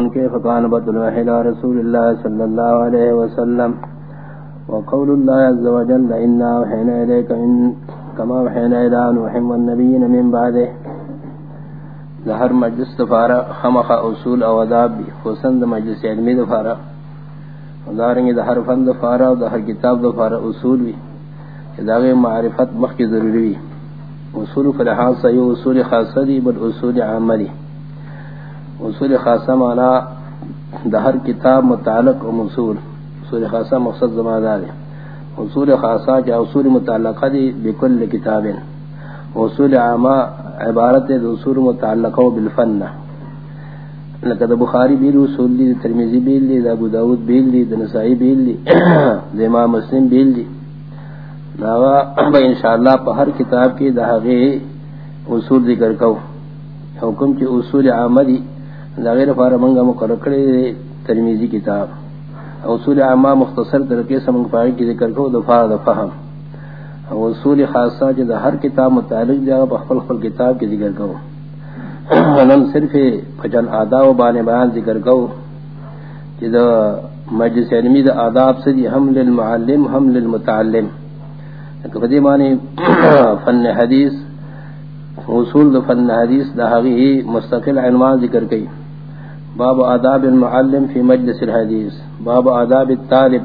ان کے فقان بدل وحلا رسول اللہ صلی اللہ علیہ وسلم. وقول اللہ عز وجل انا وحینا الیک ان کما وحینا الى نوح والنبیین من بعده. ظہر مجلس دفارا خمخ اصول او عذاب بھی خصند مجلس علمی دفارا دارنگی دہر فن دفارا دہر کتاب دفارا اصول بھی داغ معرفت مخ کی ضروری بھی اصول فلحاظ سیو اصول خاصہ دی، بل اصول عاملی اصول خاصہ مانا دہر کتاب متعلق و منصور اصول خاصہ مقصد زمادار اصول خاصہ کیا اصول متعلقہ دی بکل کتاب. اصول عامہ عبارت اصول متعلقہ بالفن. لقد بخاری بیل اصول دی ترمیزی بیل دی ابو داود بیل دی نسائی بیل دی امام مسلم بیل دی ناوا انشاءاللہ پا ہر کتاب کی دہاغی اصول ذکر کو حکم کی اصول عاملی غیر فار منگا مقرر کرے ترمیزی کتاب. اصول عامہ مختصر طریقے سے منگ پائی کی ذکر کو دفاع دفہم اصول خاصہ جی جد ہر کتاب متعلق جا بخفل خل کتاب کی ذکر کو. نم صرف فجن آداب و بان بیان ذکر کو. جی جد مجلس علمی دا آداب سے دی ہم للمعلم، ہم للمتعلم. فدی معنی فن حدیث، اصول دا فن حدیث دا حقی مستقل عنوان ذکر کئی باب آداب المعلم في مجلس الحديث باب آداب الطالب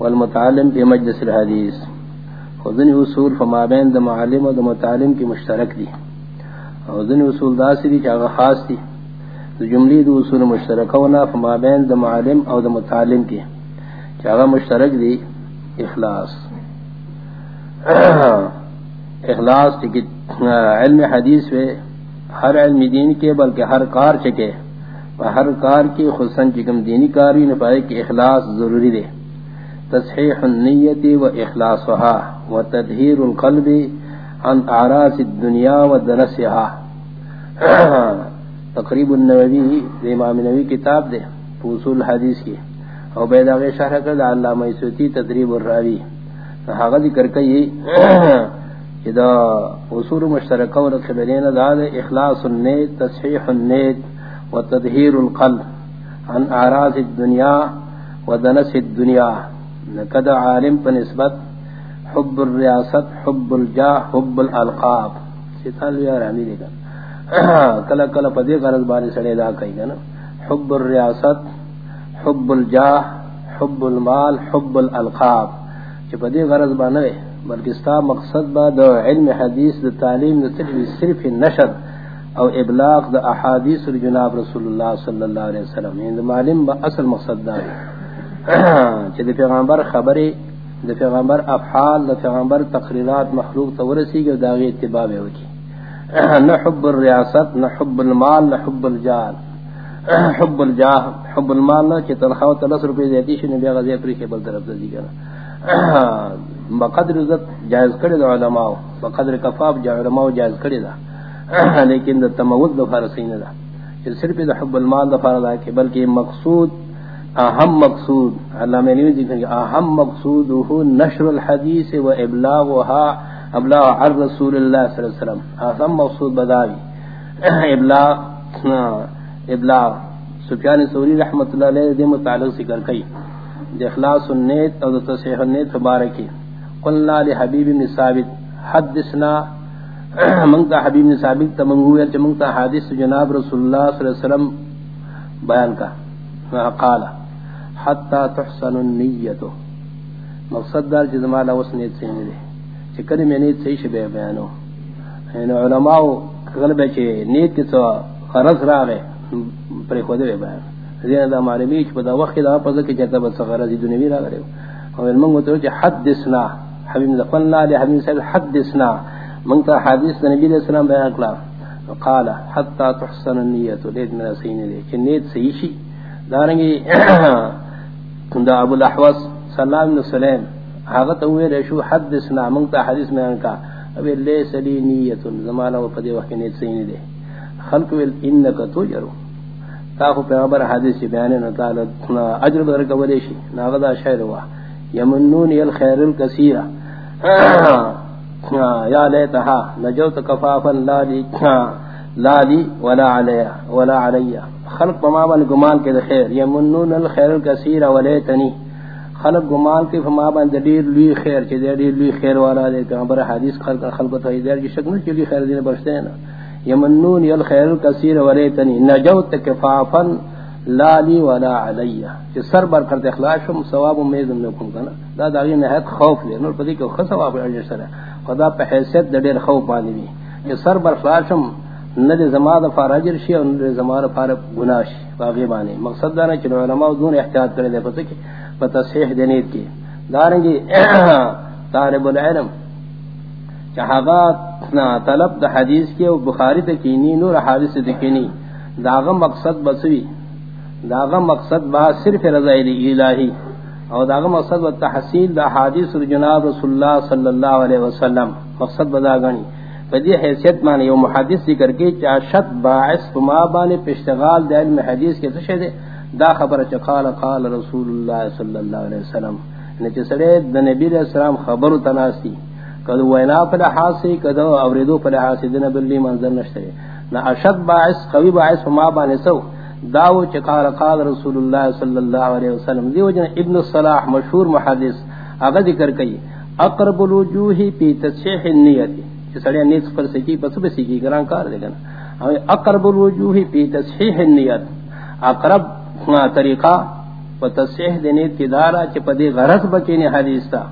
والمتعلم في مجلس الحديث خذنی اصول فما بین دا معلم و دا متعلم کی مشترک دی. خذنی اصول دا سری چاگا خاص دی. دا جملی دا اصول مشترک ہونا فما بین دا معلم او دا متعلم کی. چاگا مشترک دی، اخلاص. اخلاص کی علم حدیث وے ہر علم دین کے بلکہ ہر کار چکے ہر کار کی خصن چکم دینی کاری نپائے کہ اخلاص ضروری دے۔ تصحیح النیت و اخلاصها و تدہیر القلب عن اعراض الدنیا و دنسها تقریب النووی دے امام نووی کتاب دے، اصول حدیث کی۔ او بیداغی شرح کرد علامہ سوتی تدریب الراوی۔ حقا ذکر کئی اذا اصول مشترکہ و رکھبرین دا دے، اخلاص النیت، تصحیح النیت۔ وتدهير القلب عن اعراض الدنيا ودنس الدنيا. نقد عالم بنسبت حب الرياست، حب الجاه، حب الالقاب ستال يا رحمی دے کلا کلا پدی غرض بانی سڑے دا کئی گا نا. حب الرياست، حب الجاه، حب المال، حب الالقاب چ پدی غرض بانے بلکہ استا مقصد با دو علم حدیث دو تعلیم دو صرف نشد او ابلاغ دا احادیث جناب رسول اللہ صلی اللہ علیہ وسلم. یعنی ہند معلم با اصل مقصد دا چھ دا پیغمبر خبری دا پیغمبر افحال دا پیغمبر تقریرات مخلوق تورسی گا داغی اتباب ہوکی نہ حب الریاست نہ حب المال نہ حب الجال حب الجاہ حب المال نہ چھ تنخواہ تلس روپے دیتی شنی بیا غزی پری کے بل طرف دا دیگا بقدر عزت جائز کردی دا علماء بقدر کفاف جا علماء جائز کردی دا. لیکن دا تموت دا فارسین دا. کہ صرف دا حب المال دا فارد ہے بلکہ مقصود، اہم مقصود، اللہ میں نہیں ذکر کہ اہم مقصود ہو نشر الحدیث و ابلاغها ابلاغ عرض رسول اللہ صلی اللہ علیہ وسلم. اہم مقصود بداوی. ابلاغ ابلاغ. سفیان سوری رحمت اللہ علیہ دے متعلق ذکر کئی. دے اخلاص النیت اور تصحیح النیت مبارکی قلنا لحبیب بن ثابت، حدثنا منگتا حبیب نے ثابت تا منگویا چا منگتا حادث جناب رسول اللہ صلی اللہ علیہ وسلم بیان کا۔ قال حتی تحسن النیتو مقصد دار چیز مالا اس نیت سے ملے چی کلی میں نیت صحیح شبہ بیانو یعنی علماء غلب ہے چی نیت کی تو غرض را گئے پر خودے بے بیان۔ زین دا معلومی چی پدا وقت دا پزا کی چاہتا بس غرضی دنیوی را گئے اور المنگو تو چی حدثنا، حبیب نے قلنا لے حبیب صاحب، حدثنا۔ منگتا حدیث نبی علیہ السلام بیان کلا قال حتى تحسن النیت لید میرا صحیح نہیں دے کہ نیت صحیح شی. دارنگی دا ابو الاحوص سلام بن سلیم حاغت ہوئے رشو حدثنا، منگتا حدیث بیان کا ابی، لیس لی نیت، زمانہ و پدے وقت نیت صحیح نہیں دے. خلق ویل، انکا تو جرو تاکو پیغمبر حدیث بیانے نتالا اجر بدر قبلے شی. ناغدا شہر ہوا یمنون الخیر الکثیرہ. یا لیتہا نجوت کفافا لا لی لا لی ولا علی ولا علی خلق پما بن گمان کے خیر. یمنون الخير الكثير ولیتنی. خلق گمان کے پما بن دیر لی خیر چ دیر لی خیر والا دے کہ بر حدیث خلق خلق تو دیر کی شک نہیں چلی خیر دین برستے ہیں نا. یمنون الخير الكثير ولیتنی. نجوت کفافا لا لی ولا علی کہ سر بر کرتے اخلاص ہم ثواب امید نہ کم کنا. دا داغی نہایت خوف لے. نور پدی کہ ثواب اجر سر ہے. خدا پہ حیثیت د دیر خوف پانی بھی کہ سر بر اخلاص ہم نہ زما د فارجر شی اور نہ زما د فار گناش باغی بانی. مقصد دا نہ کہ علماء دون احتیاط کرے دے پتہ کہ پتہ صحیح دینیت کی. دارنگی طالب العلم چہاغات طلب دا حدیث کے بخاری ته تکینی نور حادثه حادث تکینی داغ مقصد بسوی. داغ مقصد با صرف رضا الہی. اور داغ مقصد با تحصیل دا حادث جناب رسول اللہ صلی اللہ علیہ وسلم. مقصد بدا گنی فدی حیثیت معنی یو محدث ذکر کی چا شت باعث فما بانی پشتغال دا علم حدیث کے تشہ دے دا خبر چا قال قال رسول اللہ صلی اللہ علیہ وسلم. یعنی نچے سڑے دا نبی علیہ السلام خبر تناسی کدو وینا پر حاسی کدو اوریدو پر حاسی دن بلی منظر نشترے نا اشد باعث قوی باعث فما بانی سو داو چا قال رسول اللہ صلی اللہ علیہ وسلم. دیو جن ابن الصلاح مشہور محدث اگر ذکر کئی اقرب الوجوہی پی تصحیح النیتی سڑے نیت پر سکی پس بس کی گران کار دے گنا اقرب الوجوہ فی تصحیح النیت. اقرب طریقہ و تصحیح دینے تدارا چ پدی غرض بچنے حدیث تا.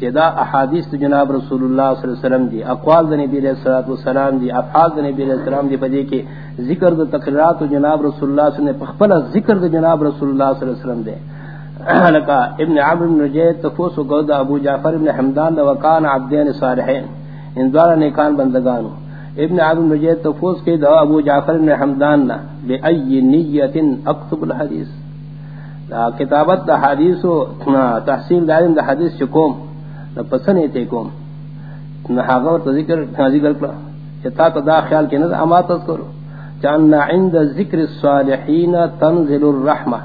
جدا احادیث جناب رسول اللہ صلی اللہ علیہ وسلم دی، اقوال نبی علیہ الصلوۃ والسلام دی، افعال نبی علیہ السلام دی، پدی کہ ذکر دے تقریرات جناب رسول اللہ صلی اللہ علیہ وسلم پخپل ذکر دے جناب رسول اللہ صلی اللہ علیہ وسلم دے۔ لکا ابن عمرو بن نجید، تفوس قود ابو جعفر بن حمدان دا وکان عبدین صالحین۔ ان دوارا نیکان بندگانو۔ ابن عبد المجید تفوز کے دعا ابو جعفر بن حمدان نا بے ای نیت اکتب الحدیث۔ دا کتابت دا حدیث و تحصیل دارین دا حدیث چکوم۔ دا پسنے تے کوم نا حاغور تا ذکر ذکر کرا چتا تا دا خیال کی نا اما تذکرو چاننا عند ذکر الصالحین تنزل الرحمہ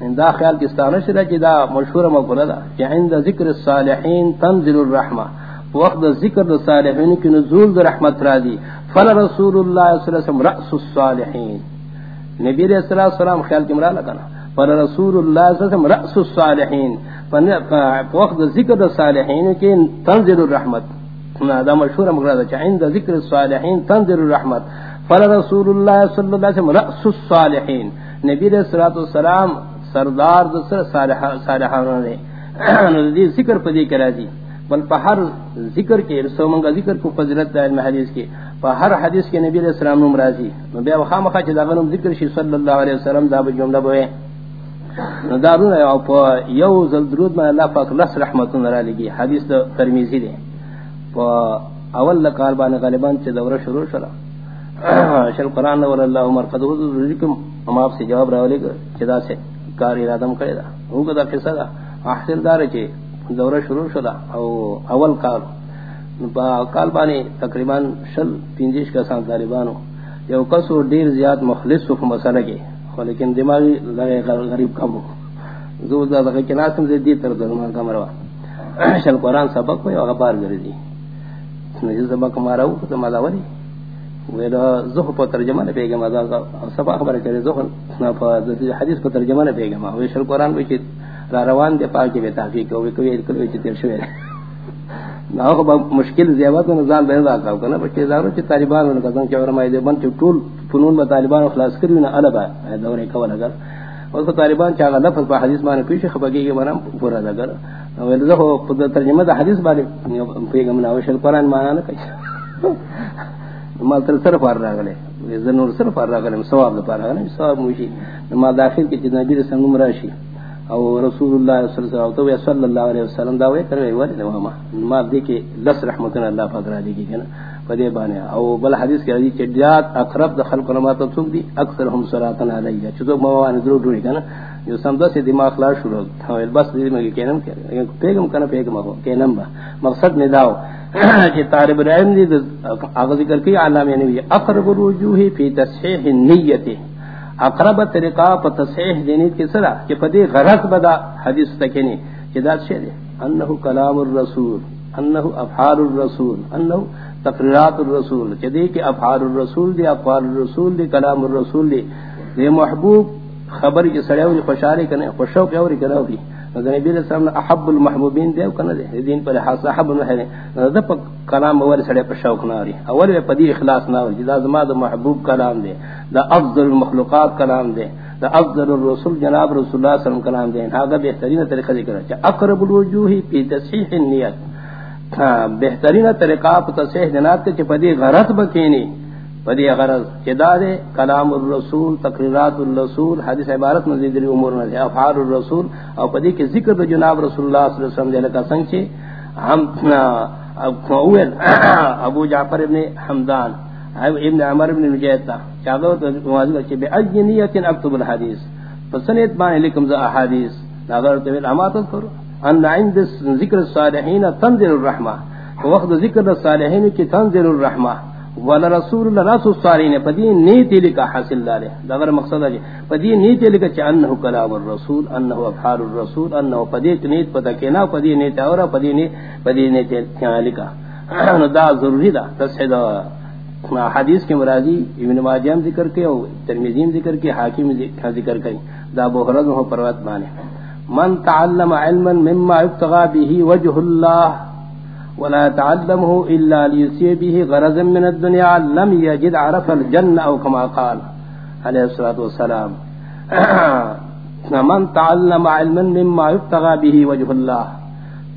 یعنی دا خیال کی ستانش دا چی دا مشہور مقولہ دا چی عند ذکر الصالحین تنزل الرحمہ وقت ذکر دا صالحین کی نزول دا رحمت را دی فل رسول اللہ صلی اللہ علیہ وسلم رأس الصالحین. نبی علیہ السلام خیال کی مرا لگنا فل رسول اللہ صلی اللہ علیہ وسلم رأس الصالحین. وقت ذکر دا صالحین کی تنزل الرحمت. دا مشہور مقرد چا عند ذکر الصالحین تنزل الرحمت. فل رسول اللہ صلی اللہ علیہ وسلم رأس الصالحین. نبی علیہ السلام سردار دا صالحان نے. ذکر پدی کرا دی. بل پہر ذکر کے رسو منگا ذکر کو فضلت دا علم حدیث کے. پہر حدیث کے نبی علیہ السلام نم راضی. بیا وخام خواہ دا غنم ذکر شی صلی اللہ علیہ وسلم دا بجملہ بوئے. دارون ہے پا یو زل درود میں اللہ پاک لس رحمتون را لگی حدیث دا ترمیزی دے پا اول لکال بان غالبان چی دورہ شروع شلا شل قرآن نور اللہ عمر قد حضور رجکم ہم آپ سے جواب راولے گا چی دا سے کار ارادم کرے دا ہوں گا دا قصہ دا احسن دار چی دورہ شروع شدا او اول کال. با کال بانی تقریباً شل پینجش کا سان طالبانو. یو کسو دیر زیاد مخلص سو مسئلہ کے لیکن دماغی لگے غریب کم ہو زو دا دا کہ ناسم سے دی تر درما کمروا شل قران سبق میں غبار گری دی نجی سبق مارا او تو مالا ولی ویلا زخ پر ترجمہ نے پیغام ادا سبق خبر کرے زخ نہ حدیث پر ترجمہ نے پیغام وہ شل قران میں را روان دے پاک کے تحقیق کو کوئی کوئی چ تیر شوی نہ ہو مشکل زیادت نہ زال دے دا کا کنا، بچے زارو چ طالبان نے کہا کہ اور میں دے بن ٹول فنون با طالبان خلاص کری نہ البا دورے کو اگر. اور تو طالبان چا لفظ با حدیث مان پیش خبگی کے بنام پورا دا کر اور لو خود ترجمہ دا حدیث بارے پیغام نہ وشل قران مانا نہ کہ مال تر سر پار راغلے زنور سر پار راغلے ثواب دا پار راغلے ثواب موشی ما داخل کی جنبی رسول مراشی او رسول اللہ صلی اللہ علیہ وسلم صلی اللہ علیہ وسلم، دا وے کرے ور نہ ما. ما دی کہ لس رحمت اللہ فقرا دی کہ نا پدے بانے. او بل حدیث کہ دی چڈیات اقرب د دخل کلمات تو دی اکثر ہم صلاتن علیہ چتو موان درو ڈوری کنا جو سمدا سے دماغ لا شروع تھا ہاں، بس دی میں کہنم کہ پیغام کنا پیغام ہو کہنم با. مقصد نے داو کہ طالب العلم دی اغاز ذکر کی، علامہ نبی، اقرب الوجوہ فی تصحیح النیہ اقرب طریقہ پ تصحیح دینی کی سرا کہ پدی غرض بدا حدیث تکینی کہ ذات دے انہو کلام الرسول، انہو افعال الرسول، انہو تقریرات الرسول کہ دے کہ افعال الرسول دے اقوال الرسول دے کلام الرسول دے دے محبوب خبر کی سڑے ہوئی خوشاری کنے خوشو کی اوری ہوئی ہوئی نبی علیہ السلام احب المحبوبین دے کنے دے دین پر حاصل احب المحبوبین دے پا کلام اول سڑے پر شوق ناری اول پا دی اخلاص ناری جدا زما دا محبوب کلام دے دا افضل المخلوقات کلام دے دا افضل الرسول جناب رسول اللہ صلی اللہ علیہ وسلم کلام دے ہاں بہترین طریقہ ذکر ہے اقرب الوجوہ پی تصحیح النیت. بہترین طریقہ تصحیح جنات کے پدی غرض بکینی پدی غرض چدا دے کلام الرسول، تقریرات الرسول، حدیث عبارت مزید دی امور نہ افعال الرسول، او پدی کے ذکر دے جناب رسول اللہ صلی اللہ علیہ وسلم دے لگا سنگ چے ہم اول ابو جعفر ابن حمدان ابن عمر ابن نجیتا چاہو تو واجب کہ بے اجنیت اکتب الحدیث. فسنیت بان لکم ذا احادیث. نظر تو علامات کرو ان عند ذکر الصالحین تنزل الرحمہ وقت ذکر الصالحین کی تنزل الرحمہ ولا رسول اللہ رسول الصالحین پدی نیتی لکا حاصل دارے دغر مقصد ہے پدی نیتی لکا چ انه کلام الرسول، انه افعال الرسول، انه پدی نیت پتہ کینا پدی نیت اور پدی نیت پدی نیت لکا دا ضروری دا تصحیح حدیث کے مرادی ابن ماجہ ذکر کے اور ترمذی ذکر کے حاکم ذکر کے دا بہرد ہو پروت بانے من تعلم علما مما يبتغى به وجه الله ولا تعلمه إلا ليسي به غرزا من الدنيا لم يجد عرف الجنة أو كما قال عليه الصلاة والسلام. من تعلم علما مما يبتغى به وجه الله.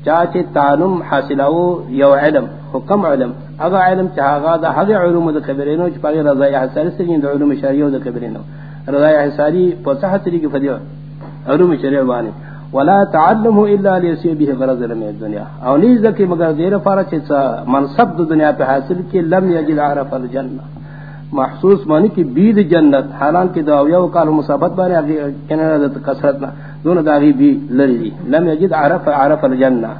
چاچے تعلم حاصلو یو علم حکم علم. اگر علم چاہا دا حق علوم دا کبرینو چپاگی رضای حساری سرین دا علوم شریعو دا کبرینو رضای حساری پوسا حسری کی فدیو علوم شریع بانی. ولا تعلمه الا ليسي به غرض من الدنيا. او ني ذكي مگر دیر فارچ منصب دنیا پہ حاصل کی لم يجد عرف الجنه. محسوس معنی کی بید جنت. حالان کی دعویہ و کال مصابت بارے اگے کہنا ہے کثرت نہ دون داغی بھی لری لم يجد عرف عرف الجنه.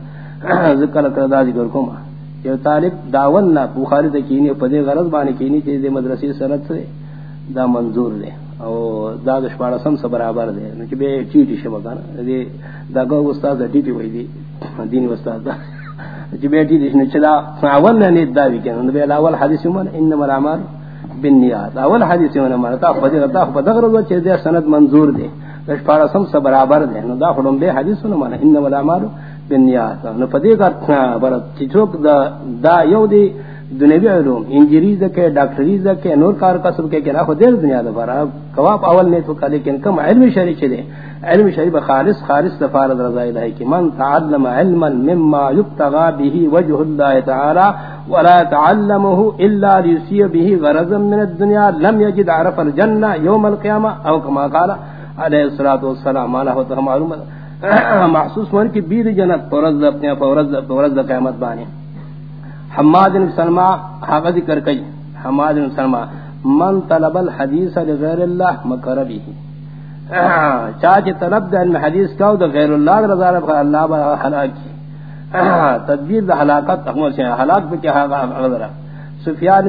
ذکر کر دا ذکر کو یہ طالب داون نہ بخاری تے کینی پدے غرض بانے کینی تے مدرسے سنت سے دا منظور لے او دا دشپارا سم سے برابر دے نو کہ بے ٹیٹی شبا کنا دے دا گو استاد دا ٹیٹی وئی دی دین استاد دا کہ بے ٹیٹی شنو چلا اول نے دا وی کنا بے اول حدیث من انما الاعمال بالنیات. اول حدیث من ما تا فدی تا فدغر دو چے دے سند منظور دے دشپارا سم سے برابر دے نو دا فلم بے حدیث من انما الاعمال بالنیات. نو فدی کا بر چوک دا دا یو دی دنیوی علوم، انجری زکے، ڈاکٹری زکے، نور کار کا سب کے کہ نہ دیر دنیا دا فرا کواب اول نے تو کہ لیکن کم علم شریع چلے. علم شریع خالص خالص دفار رضا الہی کہ من تعلم علما مما يبتغى به وجه الله تعالى ولا تعلمه الا ليسي به غرضا من الدنيا لم يجد عرف الجنه يوم القيامه او كما قال عليه الصلاه والسلام ما له معلوم محسوس من کی بیر جنت فرض اپنے فرض فرض قیامت بانے حماد بن سلمہ حق ذکر کئی۔ حماد بن سلمہ، من طلب الحدیث لغیر اللہ مکر بھی چاچے طلب دے علم حدیث کا دا غیر اللہ رضا رب اللہ با حلاکی۔ تدبیر دا حلاکت اخمر سے حلاک بکی حقا غذرہ سفیان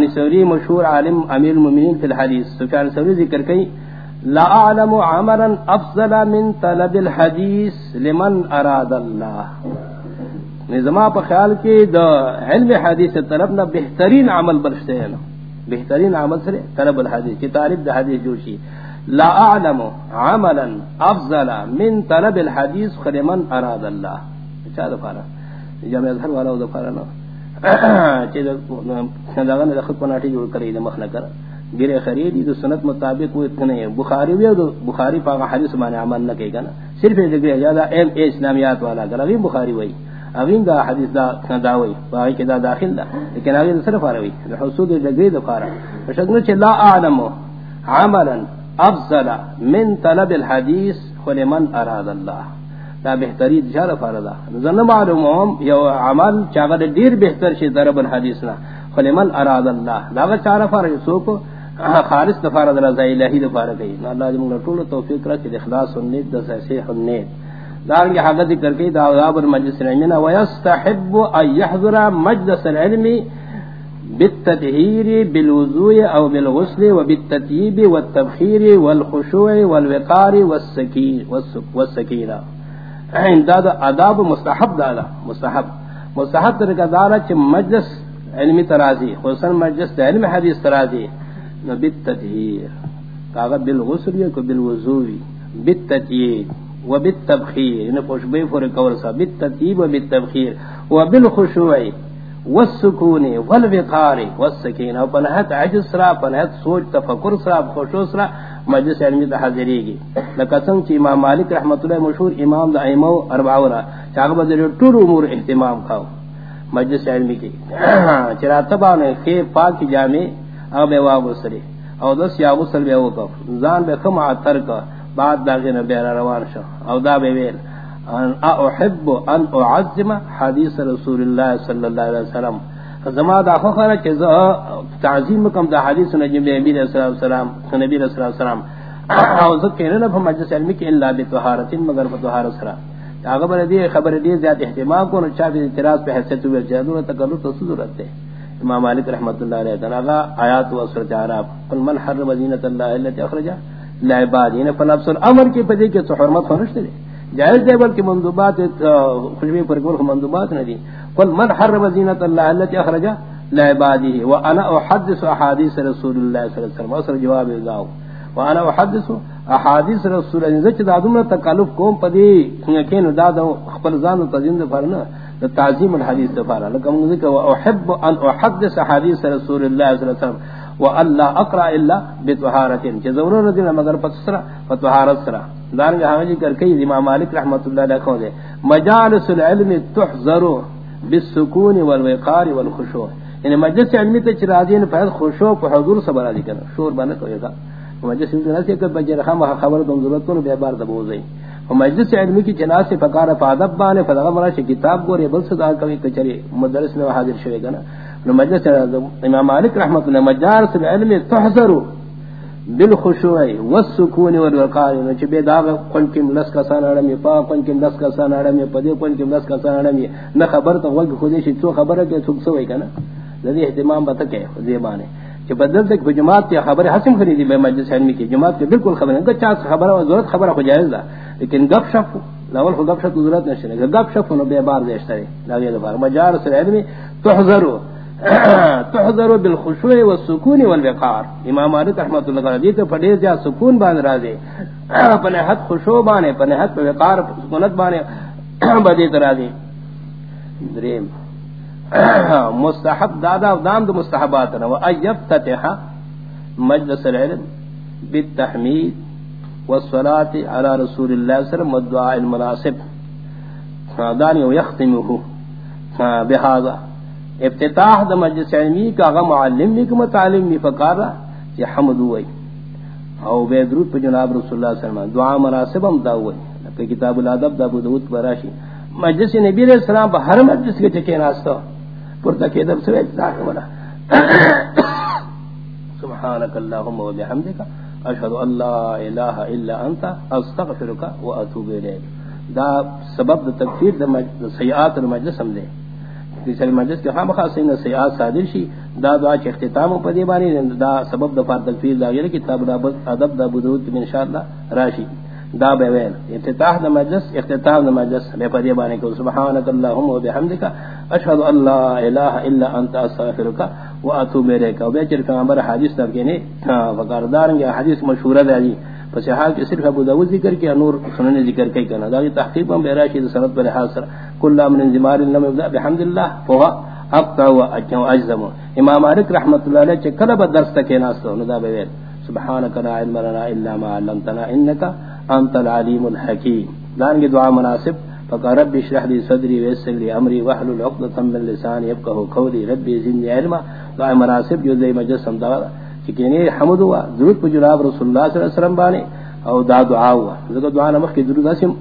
نسوری مشہور عالم امیر المؤمنین فی الحدیث۔ سفیان نسوری ذکر کئی، لا اعلم عملا افضل من طلب الحدیث لمن اراد اللہ. نظما پا خیال کی دا علم حدیث طلب نہ بہترین عمل برشتے ہیں بہترین عمل سرے طلب الحدیث. کی تعریف دا حدیث جوشی لا اعلم عملا افضل من طلب الحدیث خلمن اراد اللہ چاہ دفارا جامع اظہر والا دفارا نا چیز دا دا خود پناٹی جوڑ کری دا مخنہ کر گرے خریدی دو سنت مطابق وہ اتنے بخاری بھی دو بخاری پاک حدیث مانے عمل نہ کہے گا نا صرف ایک جگہ جادہ ایم اے اسلامیات والا گر اگیم بخاری وہی اغین دا حدیث دا داوی باقی کہ دا داخل دا لیکن اغین صرف آروی حسود لگری دفارا فشکنا چھ لا اعلم عملا افضل من طلب الحدیث خلمن اراد اللہ دا بہتری جار فاردا زن معلوم یو عمل چاگر دیر بہتر چھ طلب الحدیث نا خلمن اراد اللہ دا چار فارد سوکو خالص دفارد رضا الہی دفارد اللہ جمعنا طول توفیق را چھ اخلاص النید دا سیح النید دار کی حق ذکر کی دا عذاب المجلس العلم ويستحب ان يحضر مجلس العلم بالتطهير بالوضوء او بالغسل وبالتطيب والتبخير والخشوع والوقار والسكين والسكينه عند هذا اداب مستحب دا مستحب۔ مستحب طریقہ دار چ مجلس علمی ترازی حسن مجلس علم حدیث ترازی۔ نو بالتدہیر کاغذ بالغسل یا کو بالوضوی بالتدہیر یعنی و بالتبخیر انہا پوشبی فور کور سا بالتدہیر و بالتبخیر و بالخشوع والسکون والوقار، والسکین. و عجز سرا پنہت سوچ، تفکر سرا خوشو سرا مجلس علمی تحضری گی لکسن چی امام مالک رحمت اللہ مشہور امام دا ایمو اربعورا چاہاں بدر طول امور احتمام کھاؤ مجلس علمی کی چرا تبانے خیر پاک کی جامع اگر بے واغ سری او دس یا غسل بے وقف زان بے خم عطر کا بعد داغی نبیر روان شو. او دا بے ویل، ان احب ان اعظم حدیث رسول اللہ صلی اللہ علیہ وسلم. زما دا خخرہ کہ تعظیم کم دا حدیث نجم نبی صلی اللہ علیہ وسلم نبی صلی اللہ علیہ وسلم او ذکر نہ مجلس علمی کی الا بطہارت مگر بطہارت سرا خبر دی خبر دی زیادہ اہتمام کو نہ چاہے اعتراض پہ حیثیت ہوئے جادو تکلو تو ضرورت ہے امام مالک رحمۃ اللہ علیہ تعالی آیات و سورۃ اعراف. قل من حرم زینت اللہ التي اخرجها؟ اخرج لعبادین یعنی فنفس الامر کی پدی کے حرمت فرشت دے جائز دے بلکہ مندوبات خوشبی پر کو مندوبات نہ دی قل من حرم زینت اللہ التي اخرج لعباده، وانا احدث احاديث رسول الله صلی اللہ علیہ وسلم. جواب داو. وانا احدث احادیث رسول اللہ زچ دادم تکلف کوم پدی کین داد خپل زان تزین فرنا تعظیم الحدیث دفارا لکم ذکر احب ان احدث احادیث رسول اللہ صلی اللہ علیہ وسلم. والله اقرا الا بطهارت کہ ضرور دین مگر فتسرا فتحارت سرا. دار جہاں ذکر کئی امام مالک رحمۃ اللہ علیہ کو دے، مجالس العلم تحذر بالسکون والوقار والخشوع. یعنی مجلس علمی تے چرادین پہل خشوع و حضور سے بنا دی کرنا شور بنا کوئی گا. مجلس علمی نہ کہ بجر خام خبر تم ضرورت کو بے بار دبو زئی. و مجلس علمی کی جناز سے فقار فادب بانے فدغ مرا کتاب گورے، بل صدا کبھی کچری مدرس میں حاضر شوے گا نا. مجلس امام مالک رحمۃ اللہ مجالس العلم تحذر بالخشوع والسکون والوقار. چ بے داغ کون کی ملس کا سان اڑم پا کون کی ملس کا سان اڑم پدی کون کی ملس کا سان اڑم نہ خبر تو وگ خودی شی تو خبر ہے کہ څوک سوئی کنا ذی اہتمام بت کے زیبانے کہ بدل تک جماعت کی خبر حسم خریدی میں مجلس علمی کی جماعت کے بالکل خبر ہے کہ خبر اور ضرورت خبر ہو جائے گا لیکن گپ شپ، لاول خو گپ شپ ضرورت نشنے گپ شپ نو بے بار دیشتا ہے لاگے دبار مجار سے علمی تحذروا تحذر بالخشوع والسکون والوقار. امام مالک رحمۃ اللہ علیہ جی تے پڑھے جا سکون بان راضی. اپنے حد خشوع بانے اپنے حد وقار سکونت بانے. بدی تراضی دریم. مستحب دادا دام دو مستحبات و ایفتتح مجلس العلم بالتحمید والصلاة على رسول اللہ صلی اللہ علیہ وسلم والدعاء المناسب. دانی ویختمه بهذا افتتاح دا مجلس علمی کا غم معلم نے کہ متعلم بھی فقارا کہ حمد ہوئی او بے درود پر جناب رسول اللہ صلی اللہ علیہ وسلم. دعا مناسب ہم دا ہوئی کہ کتاب الادب دا ابو داود براشی مجلس نبی علیہ السلام پر ہر مجلس کے چکے ناستا پر تک ادب سے اجزاک ملا سبحانک اللہم و بحمدک اشہد ان لا الہ الا انت، استغفرک و اتوب الیک. دا سبب دا تکفیر دا سیئات المجلس ہم دے تیسری مجلس کے خام خاص سین سیاست صادر شی دا دعا چ اختتام پر دی بانی دا سبب دا فار تکفیر دا غیر کتاب دا ادب دا بدود من شاء اللہ راشی دا بیان افتتاح دا مجلس، اختتام دا مجلس. بے پر دی بانی کہ سبحانك اللهم وبحمدك، اشهد ان لا اله الا انت، استغفرك واتوب اليك و بیچر کا امر حدیث تب دا کہنے فقاردار یہ حدیث مشہور ہے جی پس حال کہ صرف ابو داؤد ذکر کیا نور سنن ذکر کئی کنا دا تحقیق میں بیراشی سند پر حاصل کل من زمار لم يبدا بحمد الله فهو اقطع واجم اجزم امام مالک رحمۃ اللہ علیہ چکل بدرس تک ناستو ندا بیل سبحانك لا علم لنا الا ما علمتنا انك انت العليم الحكيم دان کی دعا مناسب. فقال رب اشرح لي صدري ويسر لي امري واحلل عقدة من لساني يفقهوا قولي ربي زدني علما. دعا مناسب جو دے مجسم دا کہ یعنی حمد ہوا ضرورت پر جناب رسول اللہ صلی اللہ علیہ وسلم بانے، او دا دعا ہوا۔ ذکر دعا نمخ کی ضرورت اسم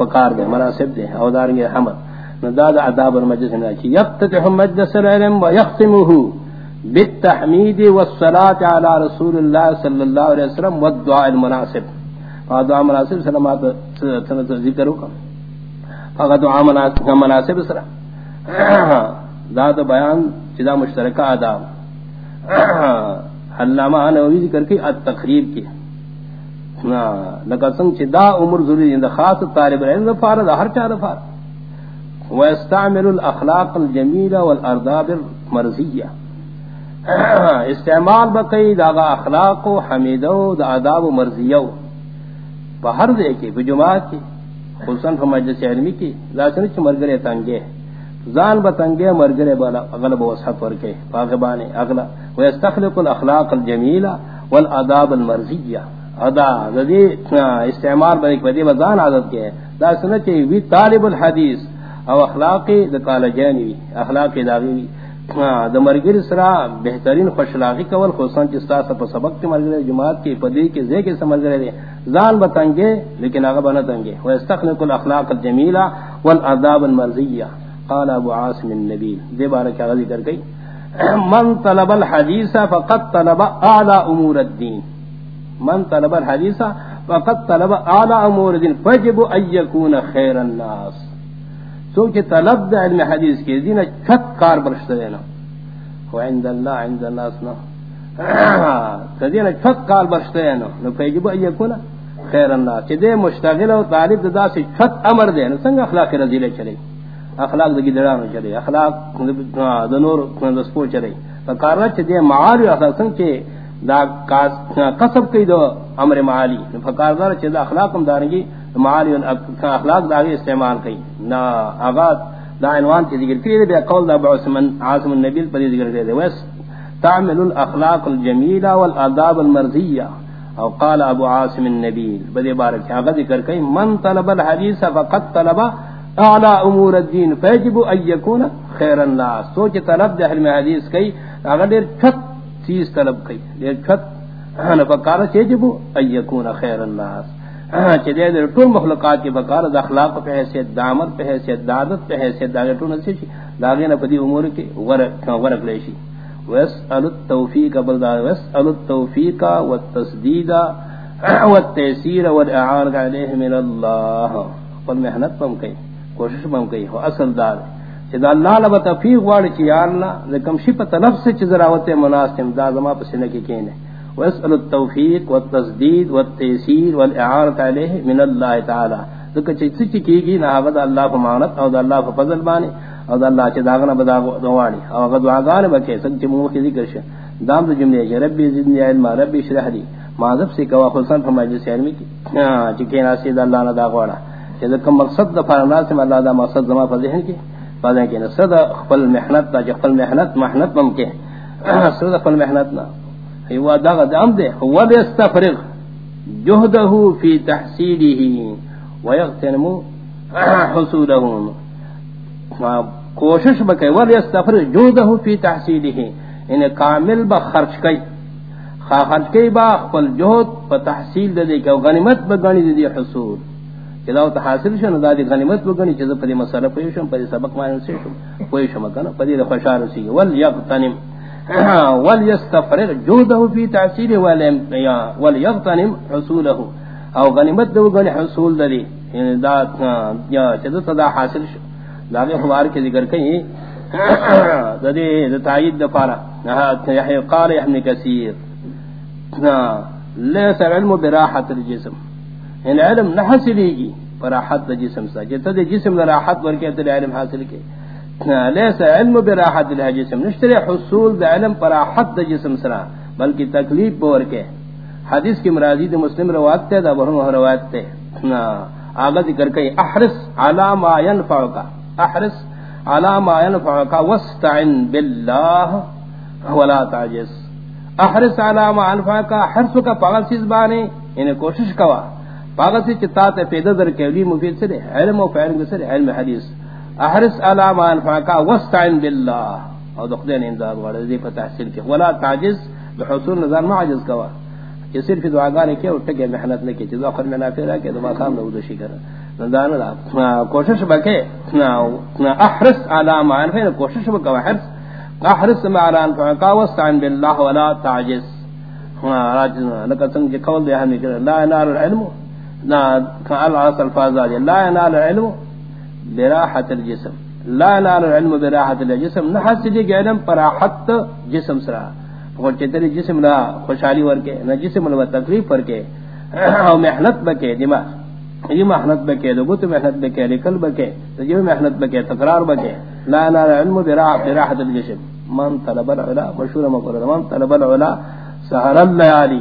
پکار دے، مناسب دے، او دارنگے حمد۔ نداد عذاب المجلس ناچی یفتتح مجلس العلم و یختمه بالتحمید والصلاة على رسول اللہ صلی اللہ علیہ وسلم والدعاء المناسب۔ دعا مناسب سلامات سنت ذکر ہوگا فقط دعا مناسب سرا داد بیان چدا مشترکہ آداب علامہ نووی ذکر کی، التقریب کی۔ ہاں، لکہ سنگ چدا عمر ضروری خاص طالب علم دا فارد ہر چا فارد ويستعمل الاخلاق الجميله والارضاب المرضيه استعمال بقي دا اخلاق و حمیدو دا آداب و مرضیو بہر دے کے بجماعت کی، خصوصاً مجلس علمی کی لاسن چ مرگرے تنگے۔ زان بتنگے مرگرے بالا اغلب وصحت ورکے باغبانے اغلا ويستخلق الاخلاق الجميله والاداب المرضيه ادا ذی استعمال بنے بدی وزان عادت کے دا سنت وی طالب الحدیث او اخلاق د کالجانی اخلاق داوی ہاں، د مرګر سرا بہترین خوشلاغی کول خصوصا چې تاسو په سبق کې مرګر جماعت کې پدی کې زه کې سمجھ رہے ځان بتنګے لیکن هغه بنه تنګے و الاخلاق الجمیله والاداب المرضیه قال ابو عاصم النبی دې بارے کې ذکر کړي من طلب الحديث فقد طلب اعلى امور الدين من طلب الحديث فقد طلب اعلى امور الدين فجب ان يكون خير الناس. سو کہ طلب دا علم حدیث کے دین چھت کار برشت دینا و عند اللہ، عند الناس نا تدین چھت کار برشت دینا نو فیجب ای یکونا خیر الناس۔ چی دے مشتغل و طالب دا سی چھت امر دینا سنگ اخلاق رضیلے چلے۔ اخلاق دا گدرانو چلے، اخلاق دا نور دا سپو چلے۔ فکارنا چی دے معالی اخلاق سنگ چی دا قصب کئی دا امر معالی۔ فکارنا چی دا اخلاق ہم دارنگی معالی اخلاق داغی استعمال کی نا آغاز دا عنوان کی ذکر کری بے قول دا بعثم عاصم النبیل پر ذکر کری دے۔ ویس تعمل الاخلاق الجمیلہ والآداب المرضیہ۔ او قال ابو عاصم النبیل۔ بدے بارک آغاز ذکر کئی، من طلب الحدیث فقط طلب اعلی امور الدین فیجب ان یکون خیر الناس سوچ طلب دے حلم حدیث کئی آغاز دیر چھت چیز طلب کئی، دیر چھت فقال چیجب ان یکون خیر الناس چدے دے دیر ٹول مخلوقات کی بکار د اخلاق پہ حیثیت دامت پہ حیثیت دادت پہ حیثیت داغے ٹول نسی چھ داغے نہ پدی امور کی ورق ورق لیشی واسال التوفیق بلدا واسال التوفیق والتسدید والتيسير والاعان علیہ من اللہ قل محنت پم کئی. کوشش پم کئی ہو، اصل دار۔ چہ اللہ لب توفیق واڑ چ یا اللہ لکم شپ نفس چ ذراوت مناسب دا زما پسنے کی کینے واسال التوفيق والتسديد والتيسير والاعانه عليه من الله تعالى ذکر چ چ کی گی نہ غد اللہ فمانت او اللہ فضل بانی او اللہ چ داغنا بدا دوانی او غد واغان بکے سچ منہ کی ذکر ش دام دو جملے یہ ربی زدنی علم ربی شرح لی۔ معذب سے کوا خلصان فرمائے جس علمی کی۔ چ کہ نہ سید اللہ نہ داغوانا کہ کم مقصد دفع ناس میں اللہ دا مقصد زما فذہن کی بعد کہ صد خپل محنت دا خپل محنت محنت ممکن صد خپل محنت نہ ایوا دا دام دے۔ هو بيستفرغ جهده في تحصيله ويغتنم حصوله ما کوشش بکے ور یستفرغ جهده في تحصيله ان یعنی کامل با خرچ کئی۔ خرچ کئی با خپل جهد په تحصیل دے دے، کہ غنیمت بگنی دے حصول۔ کدا تو حاصل شنو دا دی غنیمت بگنی چیز پر مسئلہ پویشم پر سبق معنی سے شم پویشم کنا پر خوشار سی ول یغتنم وليستفرغ جهده في تحصيله وليغتنم حصوله. او غنیمت دو غنی حصول دلی یعنی دا، یا چد صدا حاصل شو. دا کے خبر کے ذکر کہیں ددی تائید دفارا یحیی قال یحیی کثیر. ليس علم براحه الجسم. ان علم نہ حاصلی براحت جسم سے جتد جسم نہ راحت ورکے تے علم حاصل کے ليس علم براحت الجسم نشتري حصول دا علم براحت دا جسم سرا بلکہ تکلیف بور کے حدیث کی مرادی دا مسلم روایت تے دا برہم روایت تے آغا ذکر کئی احرس علا ما ينفعکا احرس علا ما ينفعکا واستعن باللہ ولا تعجز. احرس علا ما ينفعکا حرس کا پاغسیز بانے انہیں یعنی کوشش کوا پاغسی چتا تے پیدا در کیولی مفید سے علم و فعلم سے علم حدیث. احرس على ما انفعك واستعن بالله. او دخدين امداد ولا ذي فتحصيل کے ولا تعجز بحصول نظر ما عجز کوا. کہ صرف دعا گانے کے اٹھ کے محنت نہیں کی چیز اخر میں نافع رہا کہ دعا کام نہ شکر ندان لا کوشش بکے نا احرس على ما انفعك کوشش بکوا احرس احرس ما على انفعك واستعن بالله ولا تعجز. راجز لك سنگ جی قول دے ہمیں کہ لا ينال العلم. نا قال اصل فازا لا ينال العلم براحت الجسم۔ لا نال العلم براحت الجسم۔ نہ حاصل کہ علم براحت جسم سرا۔ اور چتری جسم لا خوشحالی ور کے نہ جسم لا تکلیف ور کے او محنت بکے، دماغ۔ یہ محنت بکے دو بت محنت بکے لکل بکے تجیب محنت بکے تقرار بکے۔ لا لا علم براح، براحت الجسم۔ من طلب العلا، مشہور مقرر۔ من طلب العلا سہر اللیالی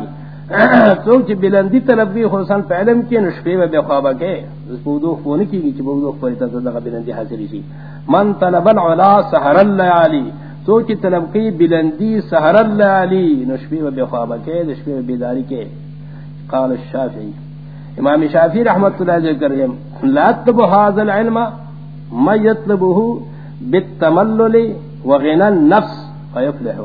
تو چ بلندی طلب بھی حسن پہلم کی نشفی و بخواب کے۔ اس بودو فون کی کی بودو پر تصدق بلندی حاصل سی من طلب العلا سہر اللیالی۔ تو چ طلب کی بلندی سہر اللیالی۔ نشفی و بخواب کے نشفی و بیداری کے۔ قال الشافعی۔ امام شافی رحمت اللہ ذکر ہے لا تب هذا العلم ما يطلبه بالتملل وغنى النفس فيفلح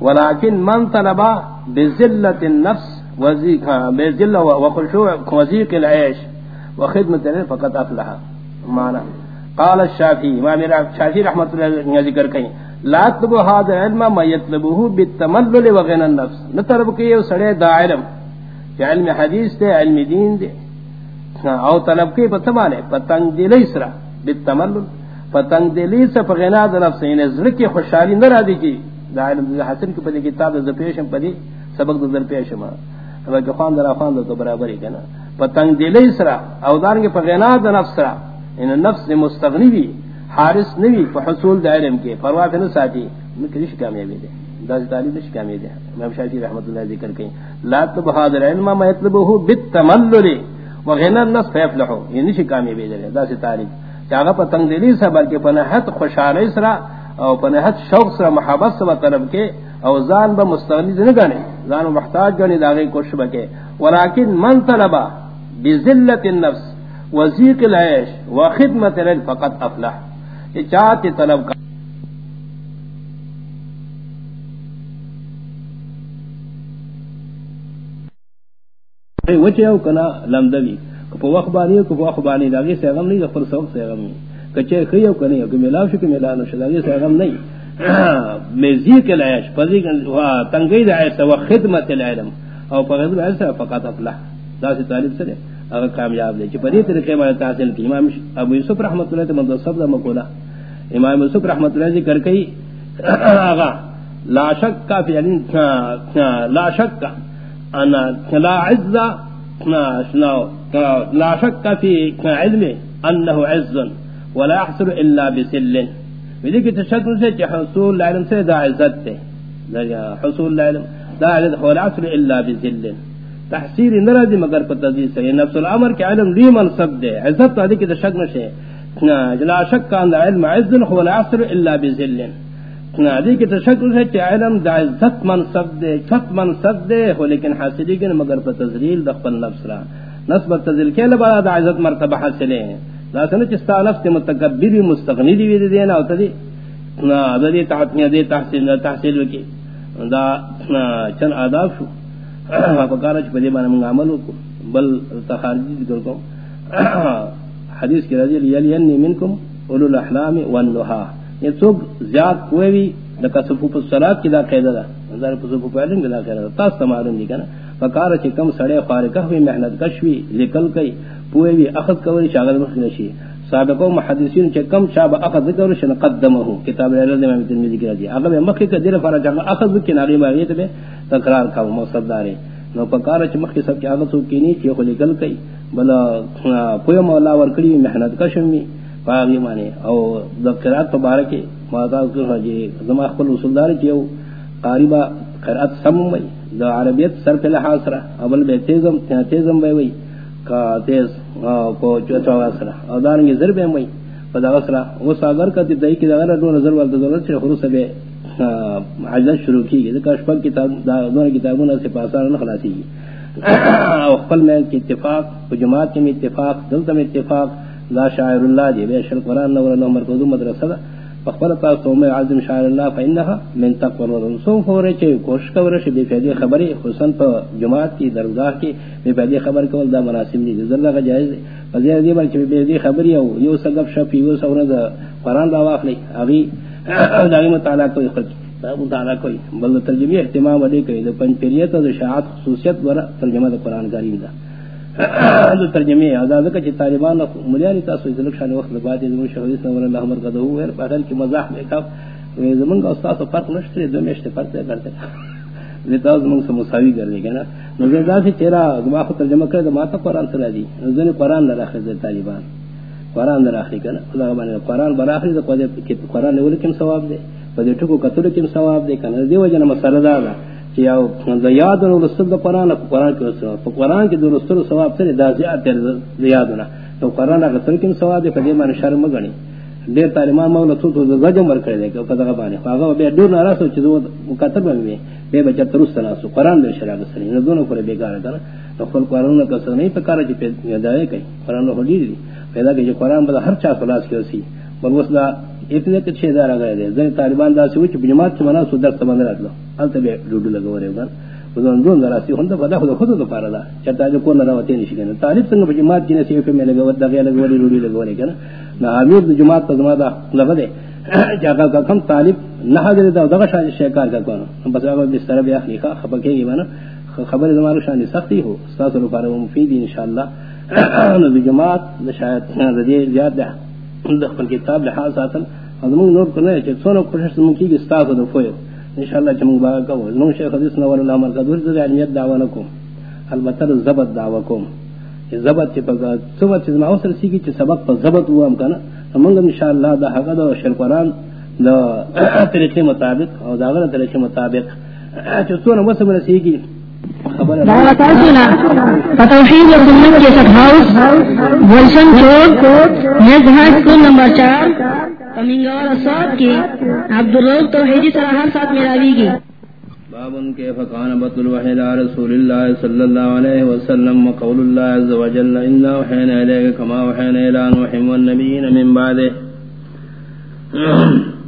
ولكن من طلب بذلة النفس وزيك بذلة وخشوع وزيك العيش وخدمة العلم فقد أفلح. معنى. قال الشافي امام شافي رحمت اللہ ذکر کہیں، لا تب هذا العلم ما يطلبه بالتملل وغنى النفس. نطلب کہ یہ سڑے دا علم. کہ علم حدیث دے، علم دین دے. او طلب کی پتمانے پتنگ دلی سرا، بالتملل. پتنگ دلی سے پغنا د نفس. نے ذکر کی خوشحالی نہ را کی. دا علم دا حسن کی پدی کتاب ز پیشم پدی سبق در پیشم اب کہ خان در خان تو برابر ہی کنا پتنگ دلی سرا او دار کے پغنا د نفس سرا ان یعنی نفس مستغنی بھی حارس نہیں حصول دا علم کے پرواہ نہ ساتھی میں کسی کامیابی دے داس تعلیم نش کامی دے امام شافعی رحمۃ اللہ ذکر کہیں لا تبحاضر علم ما يطلبه بالتملل وغنى الناس فيفلح یہ یعنی نش کامی دے داس تعلیم. چاغه پتنگ دلی سے بلکہ پنہت خوشالی سرا او پنہت شوق سرا محبت سے طلب کے او زان با مستغنی نہ گنے زان محتاج گنے داغی کوشش بکے ولكن من طلب بذلت النفس وزيق العيش وخدمه العلم فقط افلح. یہ چاہتے طلب کا وچے او کنا لمدوی کو وقت بانی کو وقت بانی داگی سے غم نہیں خپل سوق سے غم کچے خیو کنے کہ ملاو شو کہ ملاو شو داگی سے غم نہیں مزی کے لایش پزی وا، تنگی دا ایسا و خدمت العلم او پغد ایسا فقط افلا دا طالب سے اگر کامیاب دے چ پدی طریقے میں تحصیل کی، امام ابو یوسف رحمتہ اللہ تمام سب دا مقولہ. امام یوسف رحمتہ اللہ ذکر کئی، آغا، لا شک کا فی یعنی، لا شک کا انا، لا عز لا شك في علم انه عز. ولا يحصل الا بسل ودي کہ تشکل سے کہ حصول العلم سے دا عزت ہے حصول العلم دا عزت ولا يحصل الا بسل تحصیل نرادی مگر پر تذیذ سے. نفس الامر کے علم لی منصب دے. عزت ودی کہ تشکل سے لا شك ان العلم عز ولا يحصل الا بسل نادی کی تشکل ہے کہ علم دا عزت منصب دے چھت منصب دے ہو لیکن حاصلی کے مگر پر تذلیل دخل نفس را. نصب تذلیل کے لبا دا عزت مرتبہ حاصلے ہیں. دا سنہ چستا نفس متکبر مستغنی دی ویدی دینا ہوتا دی نا دا تعتنی دی تحصیل تحصیل وکی دا چن آداب شو. پکارا چھ پدی بانا منگا عمل کو بل تخارجی ذکر کو حدیث کی رضی لی ینی منکم اولو الاحلام والنہا یہ یعنی سوک زیاد کوئی بھی لکا صفوف الصلاة کی دا قیدہ دا نظر صفوف علم دا قیدہ دا تاس تمارن دی کنا فکارا چی کم سڑے خارکہ بھی محنت کشوی لکل کئی پوئے بھی اخذ کوری شاگل مخی نشی سابقو محدثین چی کم شاب اخذ کوری شن قدمہو کتاب الالد امام تنمی ذکر دی. اگر میں مخی کا دیر فارا چاہا اخذ بکی ناغی ماغیت بے تقرار کھاو مقصد دارے نو پکارا چی مخی سب چی اخذ ہو کینی چی خو لکل کئی بلا پوئے مولا ورکڑی محنت کشمی پاگی مانے او ذکرات مبارکی ماتا ذکر جی زما خپل رسول دار کیو قریبا قرات سموی دا عربیت سر پہ لحاظ را اول بے تیزم تیزم بے وی کا تیز کو واسرا او واسرا وہ ساگر کا دئی کی دغه دو نظر ول سے خروس بے شروع کی گئی. کہ کتاب دونوں کتابوں سے نہ خلاصی او خپل میں اتفاق جماعت میں اتفاق، دلتا میں اتفاق، لا شاعر اللہ جی بے شل قرآن نور مرکز مدرسہ فخبر تا سوم عظم شاعر اللہ فإنها من تقوى الرسول. فورے چے کوشش کور شے بے فائدہ خبری حسن تو جماعت کی درگاہ کی بے فائدہ خبر کو دا مناسب نہیں ذرا کا جائز فضیل دی. بلکہ بے فائدہ خبری او یو سگف شفی یو سورہ دا قرآن دا واخلی ابھی داغی مطالعہ کوئی خرچ باب تعالی کوئی بل ترجمہ اہتمام ودی کہ پنج پیریت اور شاعت خصوصیت ورا ترجمہ قرآن کریم دا دو ترجمے آزاد کا چھ طالبان ملیانی تاسو ازلک شان وقت بعد ازمون شہدیس نور اللہ عمر قدہو ہے پہلن کی مزاح میں کھا زمان کا استاذ فرق نشتری دو میشت فرق ہے کرتے لتاز من سے مساوی کر دے نا نظر دا سے تیرا دماغ ترجمہ کرے تو ماتا قرآن سنا دی نظر قرآن نہ رکھے دے طالبان. قرآن نہ رکھے گا نا خدا بانے قرآن براخری تو قدے قرآن نے کم ثواب دے پدے ٹکو کتل کم ثواب دے کنا دی وجہ مسئلہ دا کہ یو دا یاد نو رسول دا قرآن قرآن کے رسول قرآن کے دو رسول ثواب سے دا زیاد زیاد نہ تو قرآن کا کتل کم ثواب دے پدے مان شرم گنی دیر تعلیمان مولا تو تو زجم ور کړی کردے کہ پتہ بانے فاغا بے دور نہ راسو چدو مکاتب میں بے بچا ترس ناسو. قران دے شرع سنی نہ دونوں پر بیکار کر. تو خل قران نہ کس نہیں پکارا جی پہ یادائے کہیں قران نہ ہولی دی. پیدا کہ جو قران بلا ہر چا خلاص کی اسی بل وسدا اتنے چھ دار گئے دے طالبان دا منا لو۔ ال تے دون بدا خود خود تو پارا دا۔ چتا جو کو نہ طالب سنگ جماعت کی پہ ودا گیا امیر جماعت لگا دے۔ جاگا کا کم طالب نہ حاضر دا دغه شکار کا بس بیا خبر کی خبر شان سختی ہو۔ استاد رو پر مفید انشاءاللہ۔ نو جماعت شاید زدی زیاد ده خپل کتاب له حال ساتل ازمو نور کنه چې څونو کوشش مو کیږي استاد دو فوی انشاءاللہ چې موږ باغ کو نو شیخ حدیث نو ولا عمل کا دور ذریعہ علمیت دعوا نکوم البته زبط دعوا کوم. زبط چې په څو چې ما اوسر سیږي چې سبق په زبط وام کنه. منگ انشاءاللہ دا حقا دا شر قرآن دا طریقے مطابق اور دا غیر طریقے مطابق چستون وسم رسی کی توحید سنت کے سب ہاؤس گلشن چوک نیز اسکول نمبر چار کمنگور اسود کے عبدالروز توحیدی سراہر ساتھ گی۔ رسول وسلم وقول الله عز وجل نوح من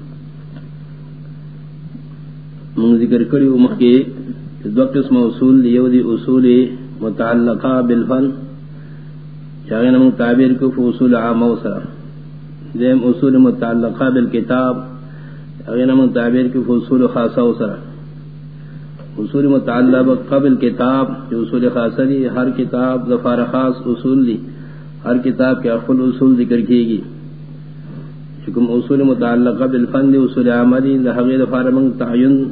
من دو قسم اصول لیو دی اصول متعلقہ بالفن چاہینا من تعبیر کو اصول عام وصرا دیم اصول متعلقہ بالکتاب چاہینا من تعبیر کو اصول خاصہ وصرا اصول متعلق قبل کتاب جو اصول خاص دی، ہر کتاب ظفار خاص اصول دی. ہر کتاب کے اخل اصول ذکر کی گی چکم اصول متعلق قبل فن دی، اصول عملی لحقی دفار من تعین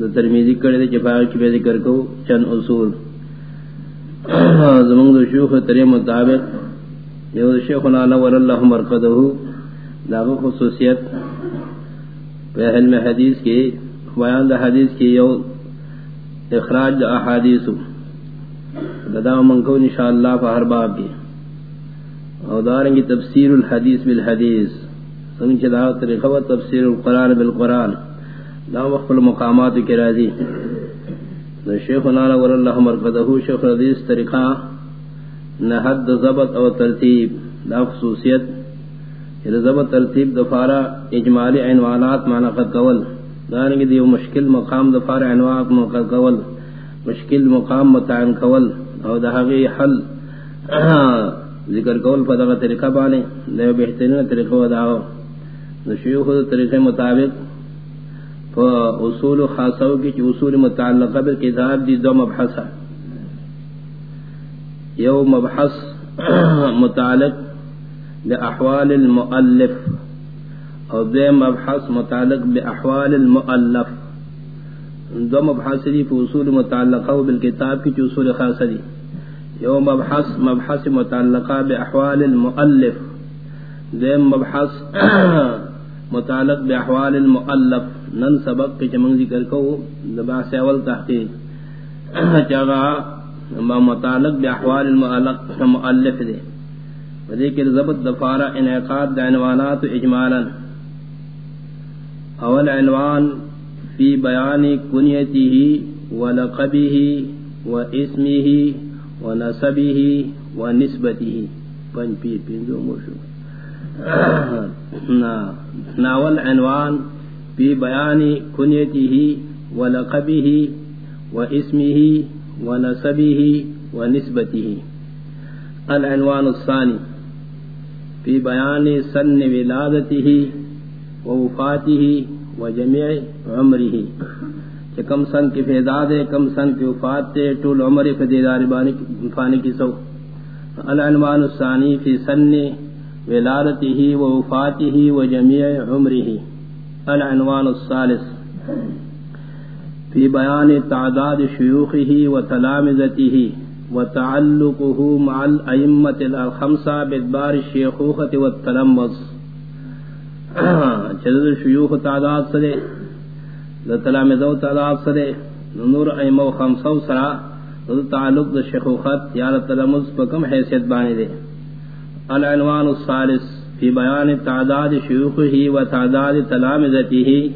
دا ترمیزی کردے دی چپاہ کی بے ذکر کو چند اصول. زمان دا شیخ تری مطابق یو دا شیخ نانور اللہ مرقدہو داغو خصوصیت پہ علم حدیث کی بیان دا حدیث کی یو اخراج دا احادیث لدا من کو انشاءاللہ فہر باب کی او دارنگی تفسیر الحدیث بالحدیث. سنچہ دا طریقہ و تفسیر القرآن بالقرآن. دا وقف المقامات کی راضی دا شیخ نانا وراللہ مرقدہو شیخ حدیث طریقہ نحد ضبط او ترتیب. دا خصوصیت یہ ضبط، ترتیب دفارہ اجمالی عنوانات معنی قد قول دارنگی دیو مشکل مقام دفار عنواب مقام کول. مشکل مقام متعین کول. او دہاغی حل ذکر کول پا دغا طریقہ بانے دیو بہترین طریقہ و دعو نشیو خود طریقہ مطابق اصول خاصو کی چی اصول متعلقہ کتاب دی دو مبحثا یو مبحث متعلق لأحوال المؤلف اور دے مبحث متعلق باحوال المؤلف۔ دو مبحث دی فی اصول متعلقہ بالکتاب کی جو اصول خاص دی یو مبحث مبحث متعلقہ باحوال المؤلف۔ دے مبحث متعلق باحوال المؤلف۔ نن سبق کی چمنگ ذکر کو دبا سے اول تحقیق۔ چاگا ما متعلق باحوال المؤلف مؤلف دے۔ ذکر ضبط دفارہ انعقاد دعنوانات اجمالا۔ اول عنوان، فی بیان کنیته ولقبه واسمه ونسبه ونسبته پنج پیر پینزو موشو ناول عنوان فی بیان کنیته ولقبه واسمه ونسبه ونسبته العنوان الثاني في بيان سن ولادته وفاته وجميع عمره کہ کم سن کی فیضاد ہے، کم سن کی وفات تے طول عمر فدیدار فانی کی سو۔ العنوان الثانی، فی سن ولادته ووفاته وجميع عمره العنوان الثالث. في بيان تعداد شيوخه وتلامذته وتعلقه مع الأئمة الخمسة بإدبار الشيخوخة والتلمذ. جدد شيوخ تعداد سدے تلامذو تعداد سدے نور ائمہ خمسہ سرا تعلق دا شيخوخت یا تلمذ بکم حیثیت بانے دے. العنوان الثالث. في بيان تعداد شيوخه وتعداد تلامذته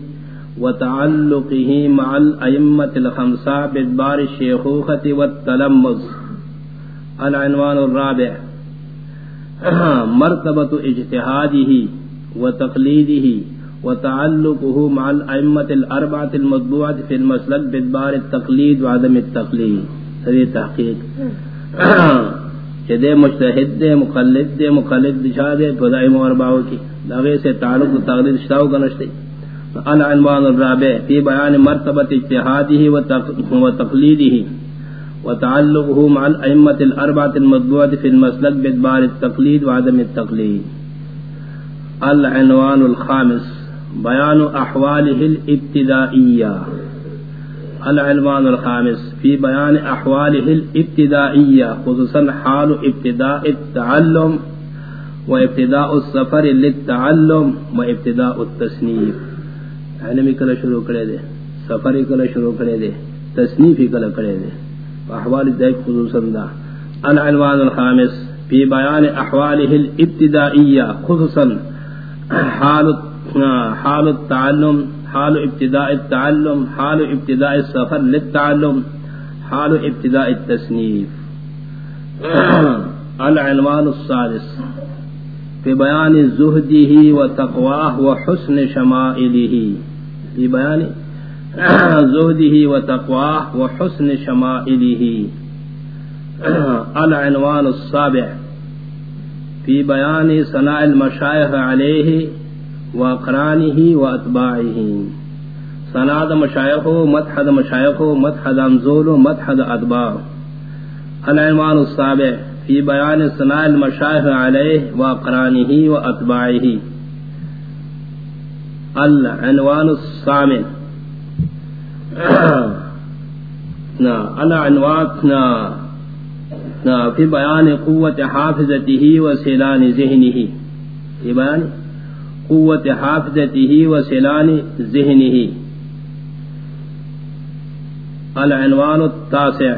وتعلقه مع الأئمة الخمسة بإدبار الشيخوخة والتلمذ. العنوان الرابع. مرتبة اجتهاده وتقليده وتعلقه مع الأئمة الأربعة المطبوعة في المسلك بإدبار التقليد وعدم التقليد هذه تحقيق دے مجتہد دے مقلد دے مقلد دشا دے فدائی مورباو کی۔ لغے سے تعلق تقلید شتاو کنشتے العنوان الرابع في بيان مرتبة اجتهاده وتقليده وتعلقه مع الأئمة الأربعة المطبوعة في المسلك بإدبار التقليد وعدم التقليد العنوان الخامس بيان أحواله الابتدائية العنوان الخامس في بيان أحواله الابتدائية، خصوصا حال ابتداء التعلم وابتداء السفر للتعلم وابتداء التصنيف علمی کل شروع کرے دے سفر کل شروع کرے دے تصنیف کل کرے دے، احوال دیکھ خصوصا دا. العنوان الخامس في بيان أحواله الابتدائية، خصوصا حال حال التعلم حال ابتداء التعلم، حال ابتداء السفر للتعلم، حال ابتداء التصنيف العنوان السادس. في بيان زهده وتقواه وحسن شمائله. في بيان زهده وتقواه وحسن شمائله. العنوان السابع. في بيان صناع المشايخ عليه وقرانه وأتباعه. صناع مشايخ، مدحد مشايخ، مدحد أمزول مدحد أتباع العنوان السابع في بيان صناع المشايخ عليه وقرانه وأتباعه. العنوان الثامن العنوان في بيان قوة حافظته وسيلان ذهنه. في بيان؟ قوة حافظته وسيلان ذهنه العنوان التاسع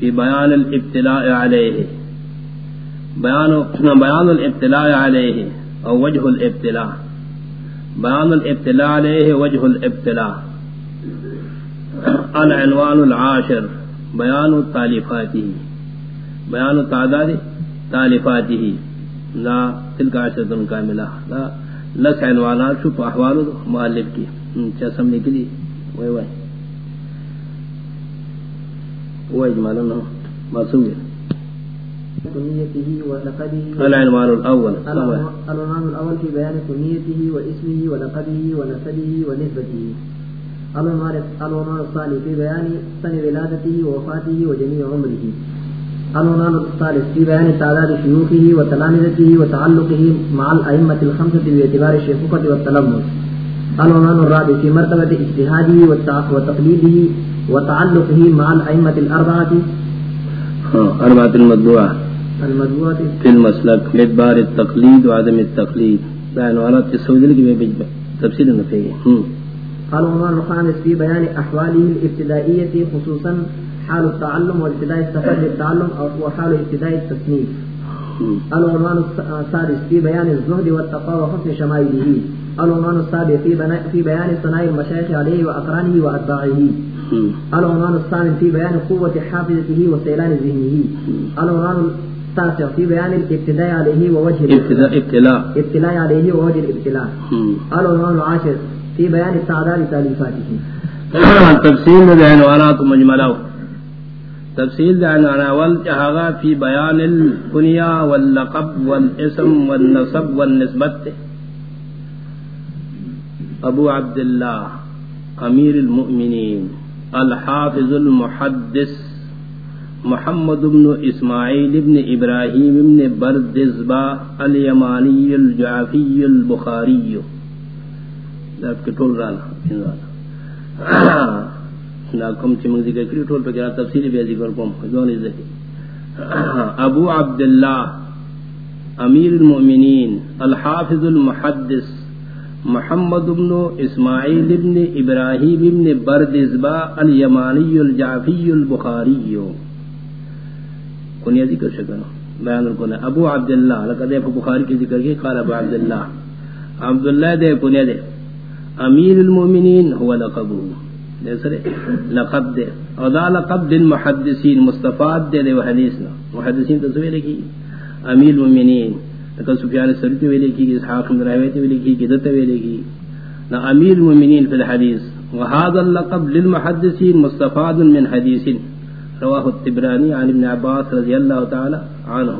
في بيان الابتلاء عليه بيان بيان الابتلاء عليه او وجه الابتلاء۔ بيان الابتلاء عليه وجه الابتلاء۔ العنوان العاشر بيان تاليفاته بيان تعداد تاليفاته لا تلك عشرة كاملة لا لس عنوانات شو احوال مؤلف کی۔ کیا سمجھنے کے لیے وہی وہی وہ اجمالا جی نہ معصوم ہے كنيته ولقبه العنوان الأول العنوان الأول في بيان كنيته واسمه ولقبه ونسبه ونسبته العنوان الثاني في بيان سن ولادته ووفاته وجميع عمره العنوان الثالث في بيان تعداد شيوخه وتلامذته وتعلقه مع الأئمة الخمسة باعتبار الشيخوخة والتلمذ. العنوان الرابع في مرتبة اجتهاده وتقليده وتعلقه مع الأئمة الأربعة. أربعة المطبوعة المطبوعة في المسلك مدبار التقليد وعدم التقليد. عنوانات تسوي لك تفسير النفيه العنوان الخامس في بيان أحواله الابتدائية خصوصا حال التعلم وابتداء السفر للتعلم وحال ابتداء التصنيف العنوان السادس في بيان الزهد والتقوى وحسن شمائله. العنوان السابع في, في بيان صناع المشايخ عليه وأقرانه وأتباعه. العنوان الثامن في بيان قوة حافظته وسيلان ذهنه. العنوان التاسع في بيان الابتداء عليه ووجه ابتداء ابتلاء. ابتلاء عليه ووجه الابتلاء. العنوان العاشر في بيان التعداد تاليفاته تفصيل عنوانات مجمله تفصيل عنوان جهاغا في بيان الكنيا واللقب والاسم والنصب والنسبة ابو عبد الله امير المؤمنين الحافظ المحدث، محمد بن اسماعيل بن ابراهيم بن بردزبا اليماني الجعفي البخاري ذات كتول رانا۔ نا کم چی منگ ذکر کری ٹھول پہ کرا تفصیلی بے ذکر کم دون ذکر. ابو عبداللہ، امیر المؤمنین، الحافظ المحدث، محمد بن اسماعیل ابن ابراہیم ابن بردزبا الیمانی الجعفی البخاری. کنیا ذکر شکر بیان کو ابو عبداللہ لقد بخاری کی ذکر کی قال ابو عبداللہ. عبداللہ دے کنیا دے امیر المؤمنین، هو لقبو دے سرے، لقب دے۔ او دا لقب دن محدثین مصطفات دے دے وحدیثنا محدثین تو سوئے لکی امیر المؤمنین لکہ سفیان سرطی ویلے کی، اسحاق من رحویت ویلے کی گدت ویلے کی۔ نا امیر المؤمنین فی الحدیث۔ وهذا اللقب للمحدثین مصطفات من حدیث رواہ التبرانی عن ابن عباس رضی اللہ تعالی عنہ۔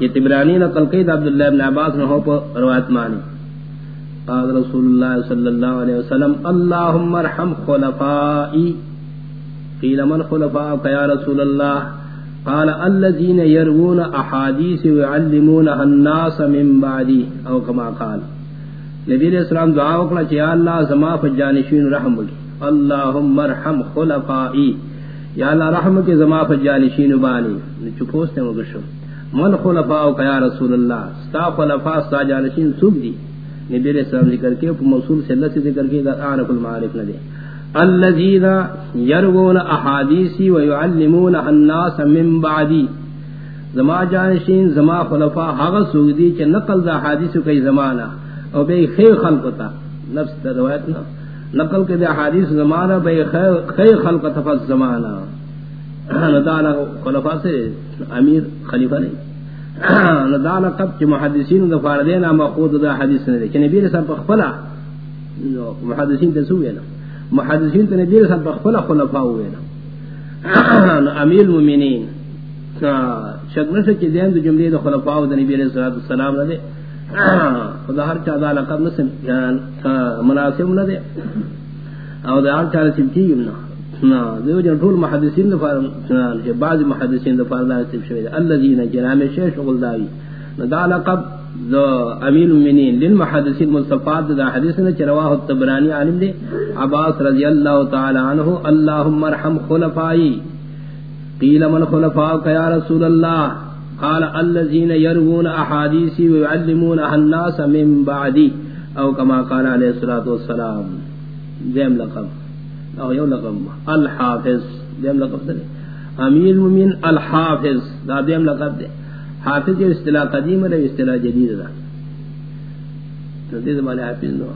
یہ تبرانی نقل قید عبداللہ ابن عباس نے ہو پر روایت مانی قال رسول اللہ صلی اللہ علیہ وسلم، اللہم ارحم خلفائی. قیل، من خلفاء یا رسول اللہ؟ قال الذين يروون احاديث ويعلمونها الناس من بعدي او كما قال، نبی علیہ السلام دعا وکړه چې الله زما فجانشین رحم وکړي. اللهم ارحم خلفائی. یا اللہ رحم کے زما فجانشین بانی چپوستے مگشو من خلفاء یا رسول اللہ؟ ستا خلفاء، ستا جانشین سوک دی نبی علیہ السلام ذکر کے موصول سے اللہ سے ذکر کے اعرف المعارف نہ دے۔ الذين يروون احاديثي ويعلمون الناس من بعدي زما جانشین، زما خلفاء، هغه سودی چې نقل د احادیث کوي زمانہ، او به خیر خلق تا نفس د روایت نہ نقل کے دا احادیث زمانہ، به خیر خلق تفض زمانہ۔ ندانا خلفاء سے امیر، خلیفہ نہیں ندانا قب کہ محدثین د فاردین ماخوذ د حدیث نے کہ نبی رسول اللہ خپلا محدثین تسوی نا محدثین تے نبی رسول اللہ خپلا خلفاء ہوئے نا امیر المؤمنین شکل سے کہ دین د جملے د خلفاء د نبی علیہ الصلوۃ والسلام نے خدا ہر چا دا لقب نسم یعنی، مناسب نہ دے او دا ہر چا سم کی نا دیو جن ٹول محدثین د فار کہ بعض محدثین د فار دا سب شوی الذين جنام شیخ شغل دا لقب ذو امین المؤمنین للمحدثین مصطفات دا حدیث نے چرواہ الطبرانی عالم دے. عباس رضی اللہ تعالی عنہ اللهم ارحم خلفائی. قیل من خلفاء یا رسول اللہ؟ قال الذين يروون احاديثي ويعلمونها الناس من بعدي او كما قال عليه الصلاه والسلام. ذم لقب. او يوم لقب، الحافظ ذم لقب دے۔ امیر المؤمنین الحافظ، دا ذم لقب دے۔ حافظ یہ اصطلاح قدیم ہے اصطلاح جدید ہے جدید معنی حافظ نو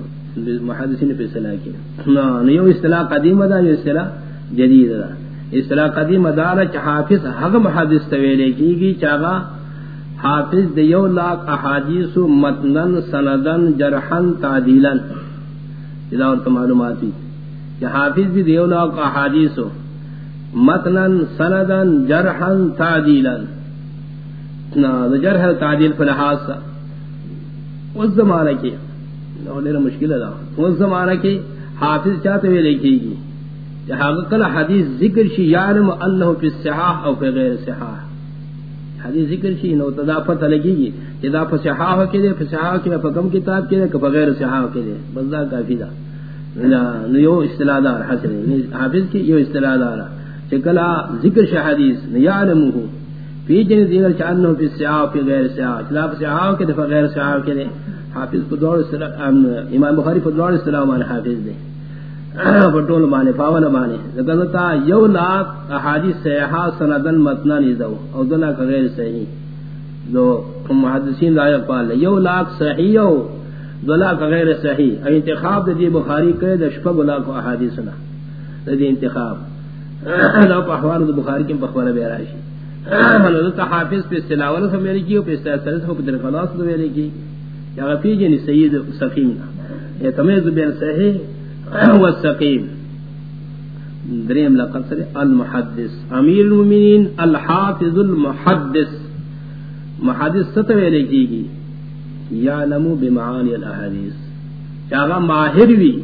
محدثین پہ اصطلاح کی۔ نہ یہ اصطلاح قدیم ہے یہ اصطلاح جدید ہے اصطلاح قدیم ادارہ چ حافظ حق محدث تویلے کی گی چاغا حافظ دیو لاک احادیث متنن سندن جرحن تعدیلن اذا اور معلومات کہ حافظ بھی دیو لاک احادیث متنن سندن جرحن تعدیلن نا جرح تعدیل فلحاظ سا اس زمانہ کی۔ مشکل ہے اس زمانہ کی حافظ چاہتے ہوئے لکھے گی جہاں کل حدیث ذکر شی یعلم انه فی الصحاح او فی غیر صحاح۔ حدیث ذکر شی نو تضافت لگی گی اذا فصحاح کے دے فصحاح کے دے فکم کتاب کے دے، کہ بغیر صحاح کے دے۔ بس دا کافی دا۔ نو یو اصطلاح دار یعنی حافظ کی یو اصطلاح دار چکلا ذکر شی حدیث یعلمه فی جن ذکر فی فی غیر کے غیر کے دے۔ حافظ کو دور امام بخاری کو دور حافظ دے۔ پٹول پاول یو لاکھ احادیث سندن او غیر صحیح۔ محدثین یو لاکھ صحیح او غیر صحیح. ای انتخاب دی بخاری کرے د شپږ لاکھ احادیث نا دی انتخاب. دا په احوال د بخاری کې په خبره به راشي نو ته حافظ په اصطلاح ول سم ویل کیو په اصطلاح سره په در خلاص دو ویل کی. یا غفی جن سید سقیم یا تمیز بین صحیح. والسقیم دریم لقب سر المحدث. امیر المؤمنین الحافظ المحدث. محدث ستوے لکھی گی. یا نمو بمعانی الاحادیث. چاگا ماہر وی،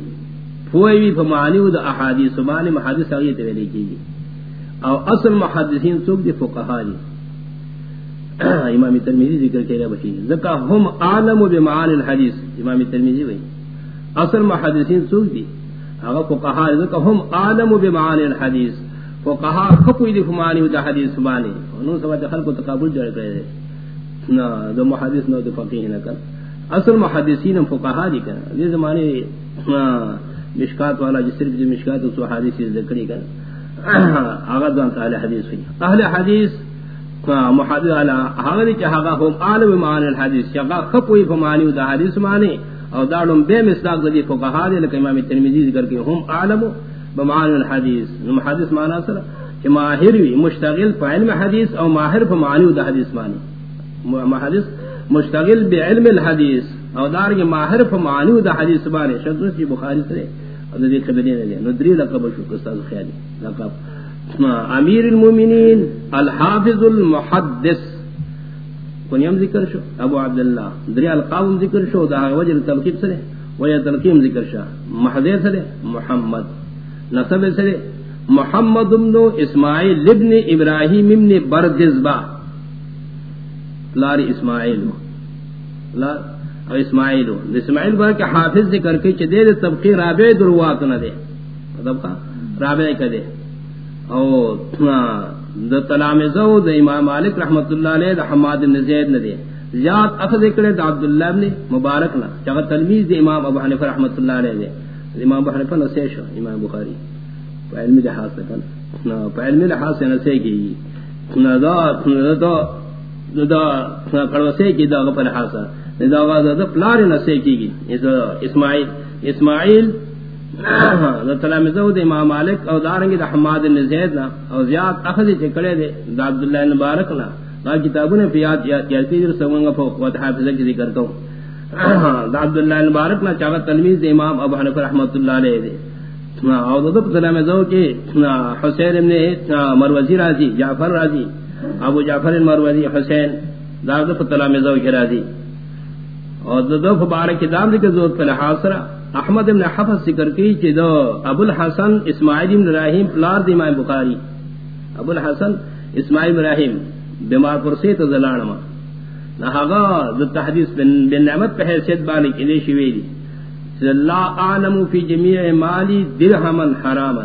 پوئی وی فمعانی دا احادیث معنی محدث آگی توے لکھی گی. او اصل محدثین سوک دی فقہا دی. امام ترمیزی ذکر کرے بکی ذکا ہم عالم بمعانی الحدیث. امام ترمیزی وی. اصل محدثین سوک دی. اگر فقہا ذکر ہم عالم بمعانی الحدیث. فقہا خپوی دی فمانی دا حدیث بانی انہوں سمجھتا خلق کو تقابل جڑ کرے دے. نا، دو محدث نو دو فقیہ نہ کر اصل محدثین ہم فقہا دی کر یہ زمانے مشکات والا جس صرف جو مشکات اس حدیث ذکری کر آغاز دان اہل حدیث ہوئی اہل حدیث محدث والا آغاز دی چاہا ہم عالم بمعانی الحدیث. چاہا خپوی فمانی دا حدیث مانی اور دارم بے مصداق دی فقہا دے لکہ امام ترمذی ذکر کہ ہم عالم بمعان الحدیث. محدث معنی سر کہ ماہر وی مشتغل پا علم حدیث او ماہر پا دا حدیث معنی محدث مشتغل بعلم الحدیث او دار کے ماہر پا دا حدیث معنی شدر سی بخاری سرے او دی خبرین دے. ندری لقب شو کستاز خیالی لقب. امیر المومنین، الحافظ المحدث. کنیم ذکر شو؟ ابو عبداللہ. دری القاوم ذکر شو، دا وجر تلقیب سرے ویا تلقیم ذکر شا. محدث سرے محمد. نصب سرے محمد ابن اسماعیل ابن ابراہیم ابن بردزبا لاری اسماعیل لا او اسماعیل اسماعیل بار کے حافظ ذکر کے چھ دے دے طبقی رابع دروات نہ دے مطلب کا رابع کا دے او دا تلامزو دا امام مالک رحمت اللہ علیہ دا حماد بن زید نہ دے زیاد اخذ کرے دا عبداللہ ابن مبارک نہ چاہا تلمیز دے امام ابو حنیفہ رحمت اللہ علیہ دے. امام ابو حنیفہ نسے شو، امام بخاری. پا علم لحاظ سے کن. پا علم لحاظ سے نسے کی دا دا دا دا کڑوسے کی دا دا دا پلار کی گی۔ اسماعیل اسماعیل، دا دا امام مالک او دارنگی دا حماد بن زید نا۔ او زیاد اخذی چکڑے دے، دا عبداللہ مبارک نا۔ دا کتابوں نے در کی ذکر تو دا عبداللہ مبارک نا چاہت تلمیز دا امام ابو حنف رحمت اللہ علیہ دے۔ او دا تلامزو کے حسین ابن مروزی رازی جعفر رازی ابو جعفر مروزی حسین دا دا تلامزو کے اور دا دا فبارک دام دے کے زور پر حاصرہ احمد ابن حفظ ذکر کی کہ دو ابو الحسن اسماعیل ابن ابراہیم پلار دی امام بخاری. ابو الحسن اسماعیل ابراہیم بیمار پرسی تو زلانما نہاگا دو تحدیث بن, بن نعمت پہ حیثیت بانی کی دے شوی دی لا اعلم فی جمیع مالی درہمن حراما.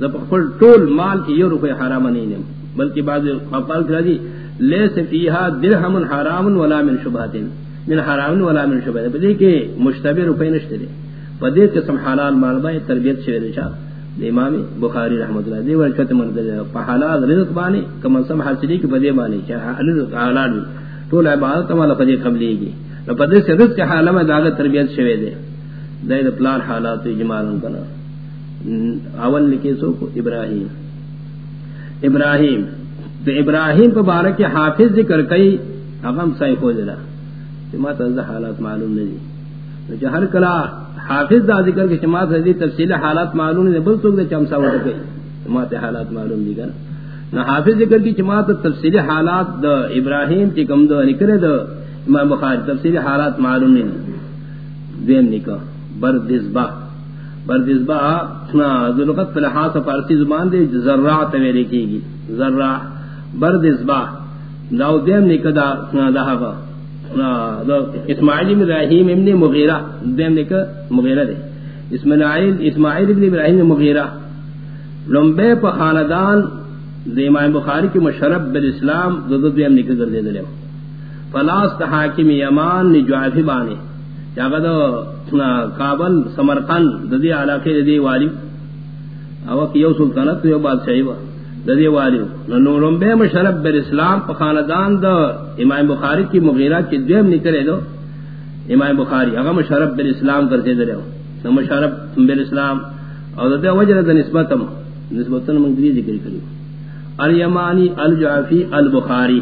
دا پخل طول مال کی یو روپے حراما نہیں نیم بلکہ بعض اقبال کرا دی لیس فیہا درہمن حراما ولا من شبہتن من حرام ولا من شبہ بدی کے مشتبہ روپے نشتے دے۔ بدی کے سم حلال مال بای تربیت شوی دے چا امام بخاری رحمۃ اللہ دی ور کتے من حلال رزق بانی کم سم حاصلی کی بدی بانی چا رزق حلال تو عبادت والا بدی قبلی گی۔ نو بدی سے رزق حال میں داغ تربیت شوی دے۔ دے پلان حالات جمال کنا اول لکے سو کو ابراہیم۔ ابراہیم۔ تو ابراہیم پر بارک حافظ ذکر کئی، اغم سائی ہو جلا جماعت حالات معلوم نہیں۔ جو ہر کلا حافظ دا ذکر کے جماعت از تفصیل حالات معلوم نہیں، بل تو چمسا ہو گئی جماعت حالات معلوم نہیں کر نہ حافظ ذکر کی جماعت تفصیل حالات دا ابراہیم کی کم دو نکرے دو امام بخاری تفصیل حالات معلوم نہیں۔ دین نکا۔ بردزبا بردزبا ذلقت پر فارسی زبان دے ذرا تویرے کی گی ذرا بردزبا داو دین نکا دا دا اسماعیل ابن ابراہیم ابن مغیرہ دیم نے کہ مغیرہ دے اسماعیل اسماعیل ابن ابراہیم مغیرہ لمبے پا خاندان دے امام بخاری کی مشرب بالاسلام دو دو دیم نکل کر دے دلے فلاس حاکم یمان نجوافی بانے جاگا دو کابل، سمرقند دو دی علاقے دی والی. اوک یو سلطنت یو بادشاہی با ددی والی نورم بے مشرب بر اسلام پا خاندان دا امام بخاری کی مغیرہ کی دویم نکلے دو امام بخاری. اگر مشرب بر اسلام کرتے دلے ہو مشرب بر اسلام اور دا وجہ دا نسبتم نسبتن من دلی ذکر کری الیمانی الجعفی البخاری.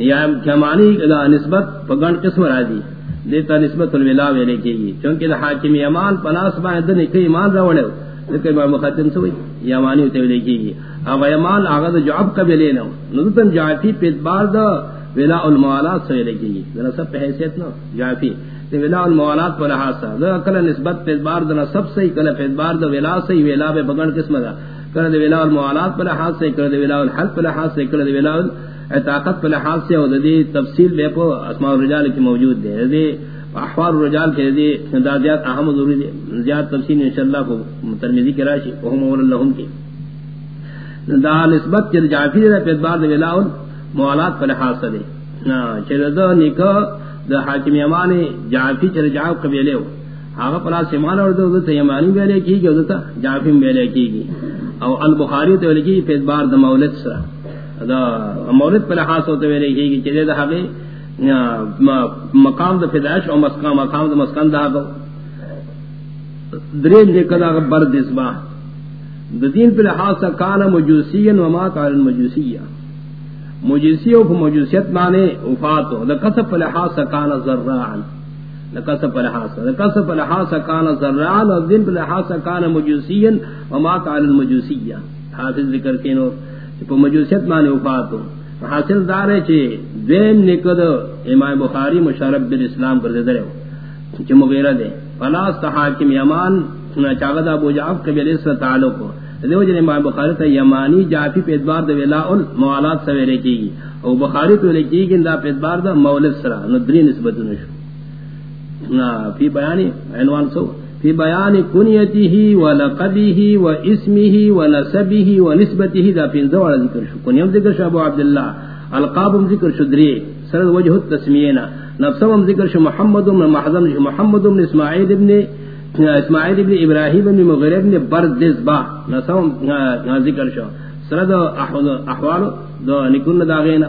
یمانی دا نسبت پا گن قسم راضی دیتا نسبت الولا ویلے کی چونکہ حاکم یمان پناس بائیں دن اکی ایمان روڑے ذکر امام مختم سوئی، یمانی تے ویلے کی اغا یمان آغا دا جعب کا بلے نو نظرتن جعفی پیت بار دا ولا الموالات سوئے لگی گی ذرا سب پہ حیثیت نو جعفی۔ تے ولا الموالات پر حاصا ذرا کل نسبت پیت بار دا سب صحیح کل پیت بار دا ولا صحیح ولا بے بگن قسم دا۔ کل دا ولا الموالات پر حاصا کل دا ولا الحل پر حاصا کل دا ولا اعتاقت پر حاصا و دا دی تفصیل بے پو اسماء الرجال کی موجود دے۔ دی احوال الرجال کے دی زیادہ اہم ضروری دی زیادہ تفصیل انشاءاللہ کو ترمذی کی راشی وهم اول لهم کی۔ دا نسبت چر جعفی دے پہ بعد ولا موالات پر حاصل ہے چر دا نکاح دا حاکم یمان جعفی چر جعف قبیلے ہو۔ ہاں پلا سیمان اور دو تے یمانی بیلے کی گئی تا جعفی بیلے کی گئی او البخاری تے لگی پہ بعد دا مولد سرا۔ دا مولد پر حاصل ہوتے ویلے کی گئی چر دا ہمیں مقام دا فدائش او مسکان، مقام دا مسکان دا گو درین دے کدا برد اسبا دا دین پر لحاظ کانا مجوسیا وما کانا المجوسیا مجوسیو کو مجوسیت مانے وفاتو دا کسب پر لحاظ کانا ذرعان دا کسب پر لحاظ دا کسب پر لحاظ کانا ذرعان اور دین پر لحاظ کانا مجوسیا وما کانا المجوسیا حافظ ذکر کینو۔ پا مجوسیت مانے وفاتو. حاصل دار ہے چی دین نکد امام بخاری مشارب بالاسلام کر دے چی مغیرہ دے. فلاس حاکم یمان چاگد ابو جعف قبیل اس تعلق ہو. دیو جن امام بخاری تا یمانی جعفی پہ ادبار دا ولا موالات سویرے کی گی. او بخاری تو لکی گی دا پہ ادبار دا مولد سرا. ندری نسبت نشو. نا، فی بیانی، عنوان سو. فی بیان کنیته و لقبه و اسمه و نسبه و نسبته دا پینزو والا ذکر شو کنیم ذکر شو ابو عبداللہ القابم ذکر شو دری سرد وجہ التسمینا نفسهم ذکر شو محمد بن محضم شو محمد بن اسماعیل ابن اسماعیل ابن ابراہیم بن مغیر ابن بردزبا نفسهم ذکر شو. سرد احوال دو نکن داغینا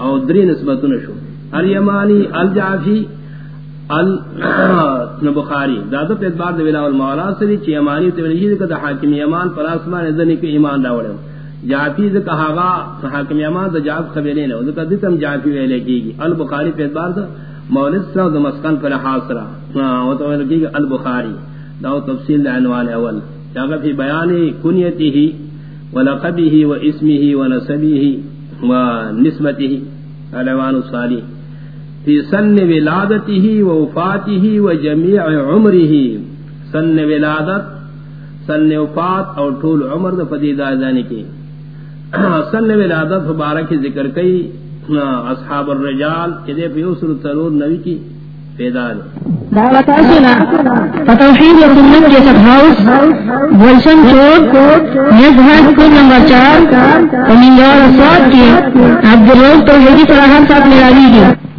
او دری نسبتون شو. الیمانی الجعفی البخاری دادو پہ اعتبار دے ولا المولا سری چھ امانی تے ولی کہ حاکم یمان پر اسمان ذنی کہ ایمان داوڑے جافی ذ کہا گا حاکم یمان تو جاف قبیلے نے ذکر دتم جافی ویلے کی گی. البخاری پہ اعتبار دا مولد سا و مسکن پر حاصرا ہاں، وہ تو لگی کہ البخاری دا تفصیل عنوان اول. جاگا فی بیان کنیته ولقبه واسمه ونسبه ونسبته العنوان الصالح. فی سن ولادته و وفاته و جميع عمره سن ولادت، سن وفات اور طول عمر دا کی۔ سن ولادت مبارک ذکر کئی، اصحاب الرجال کدے پیوسر ترور نبی کی پیدا دعوت آسنا ہاؤس چوک نیز ہاٹ نمبر چار کمینگار اسواد کی عبدالروز تو یہی طرح ملاوی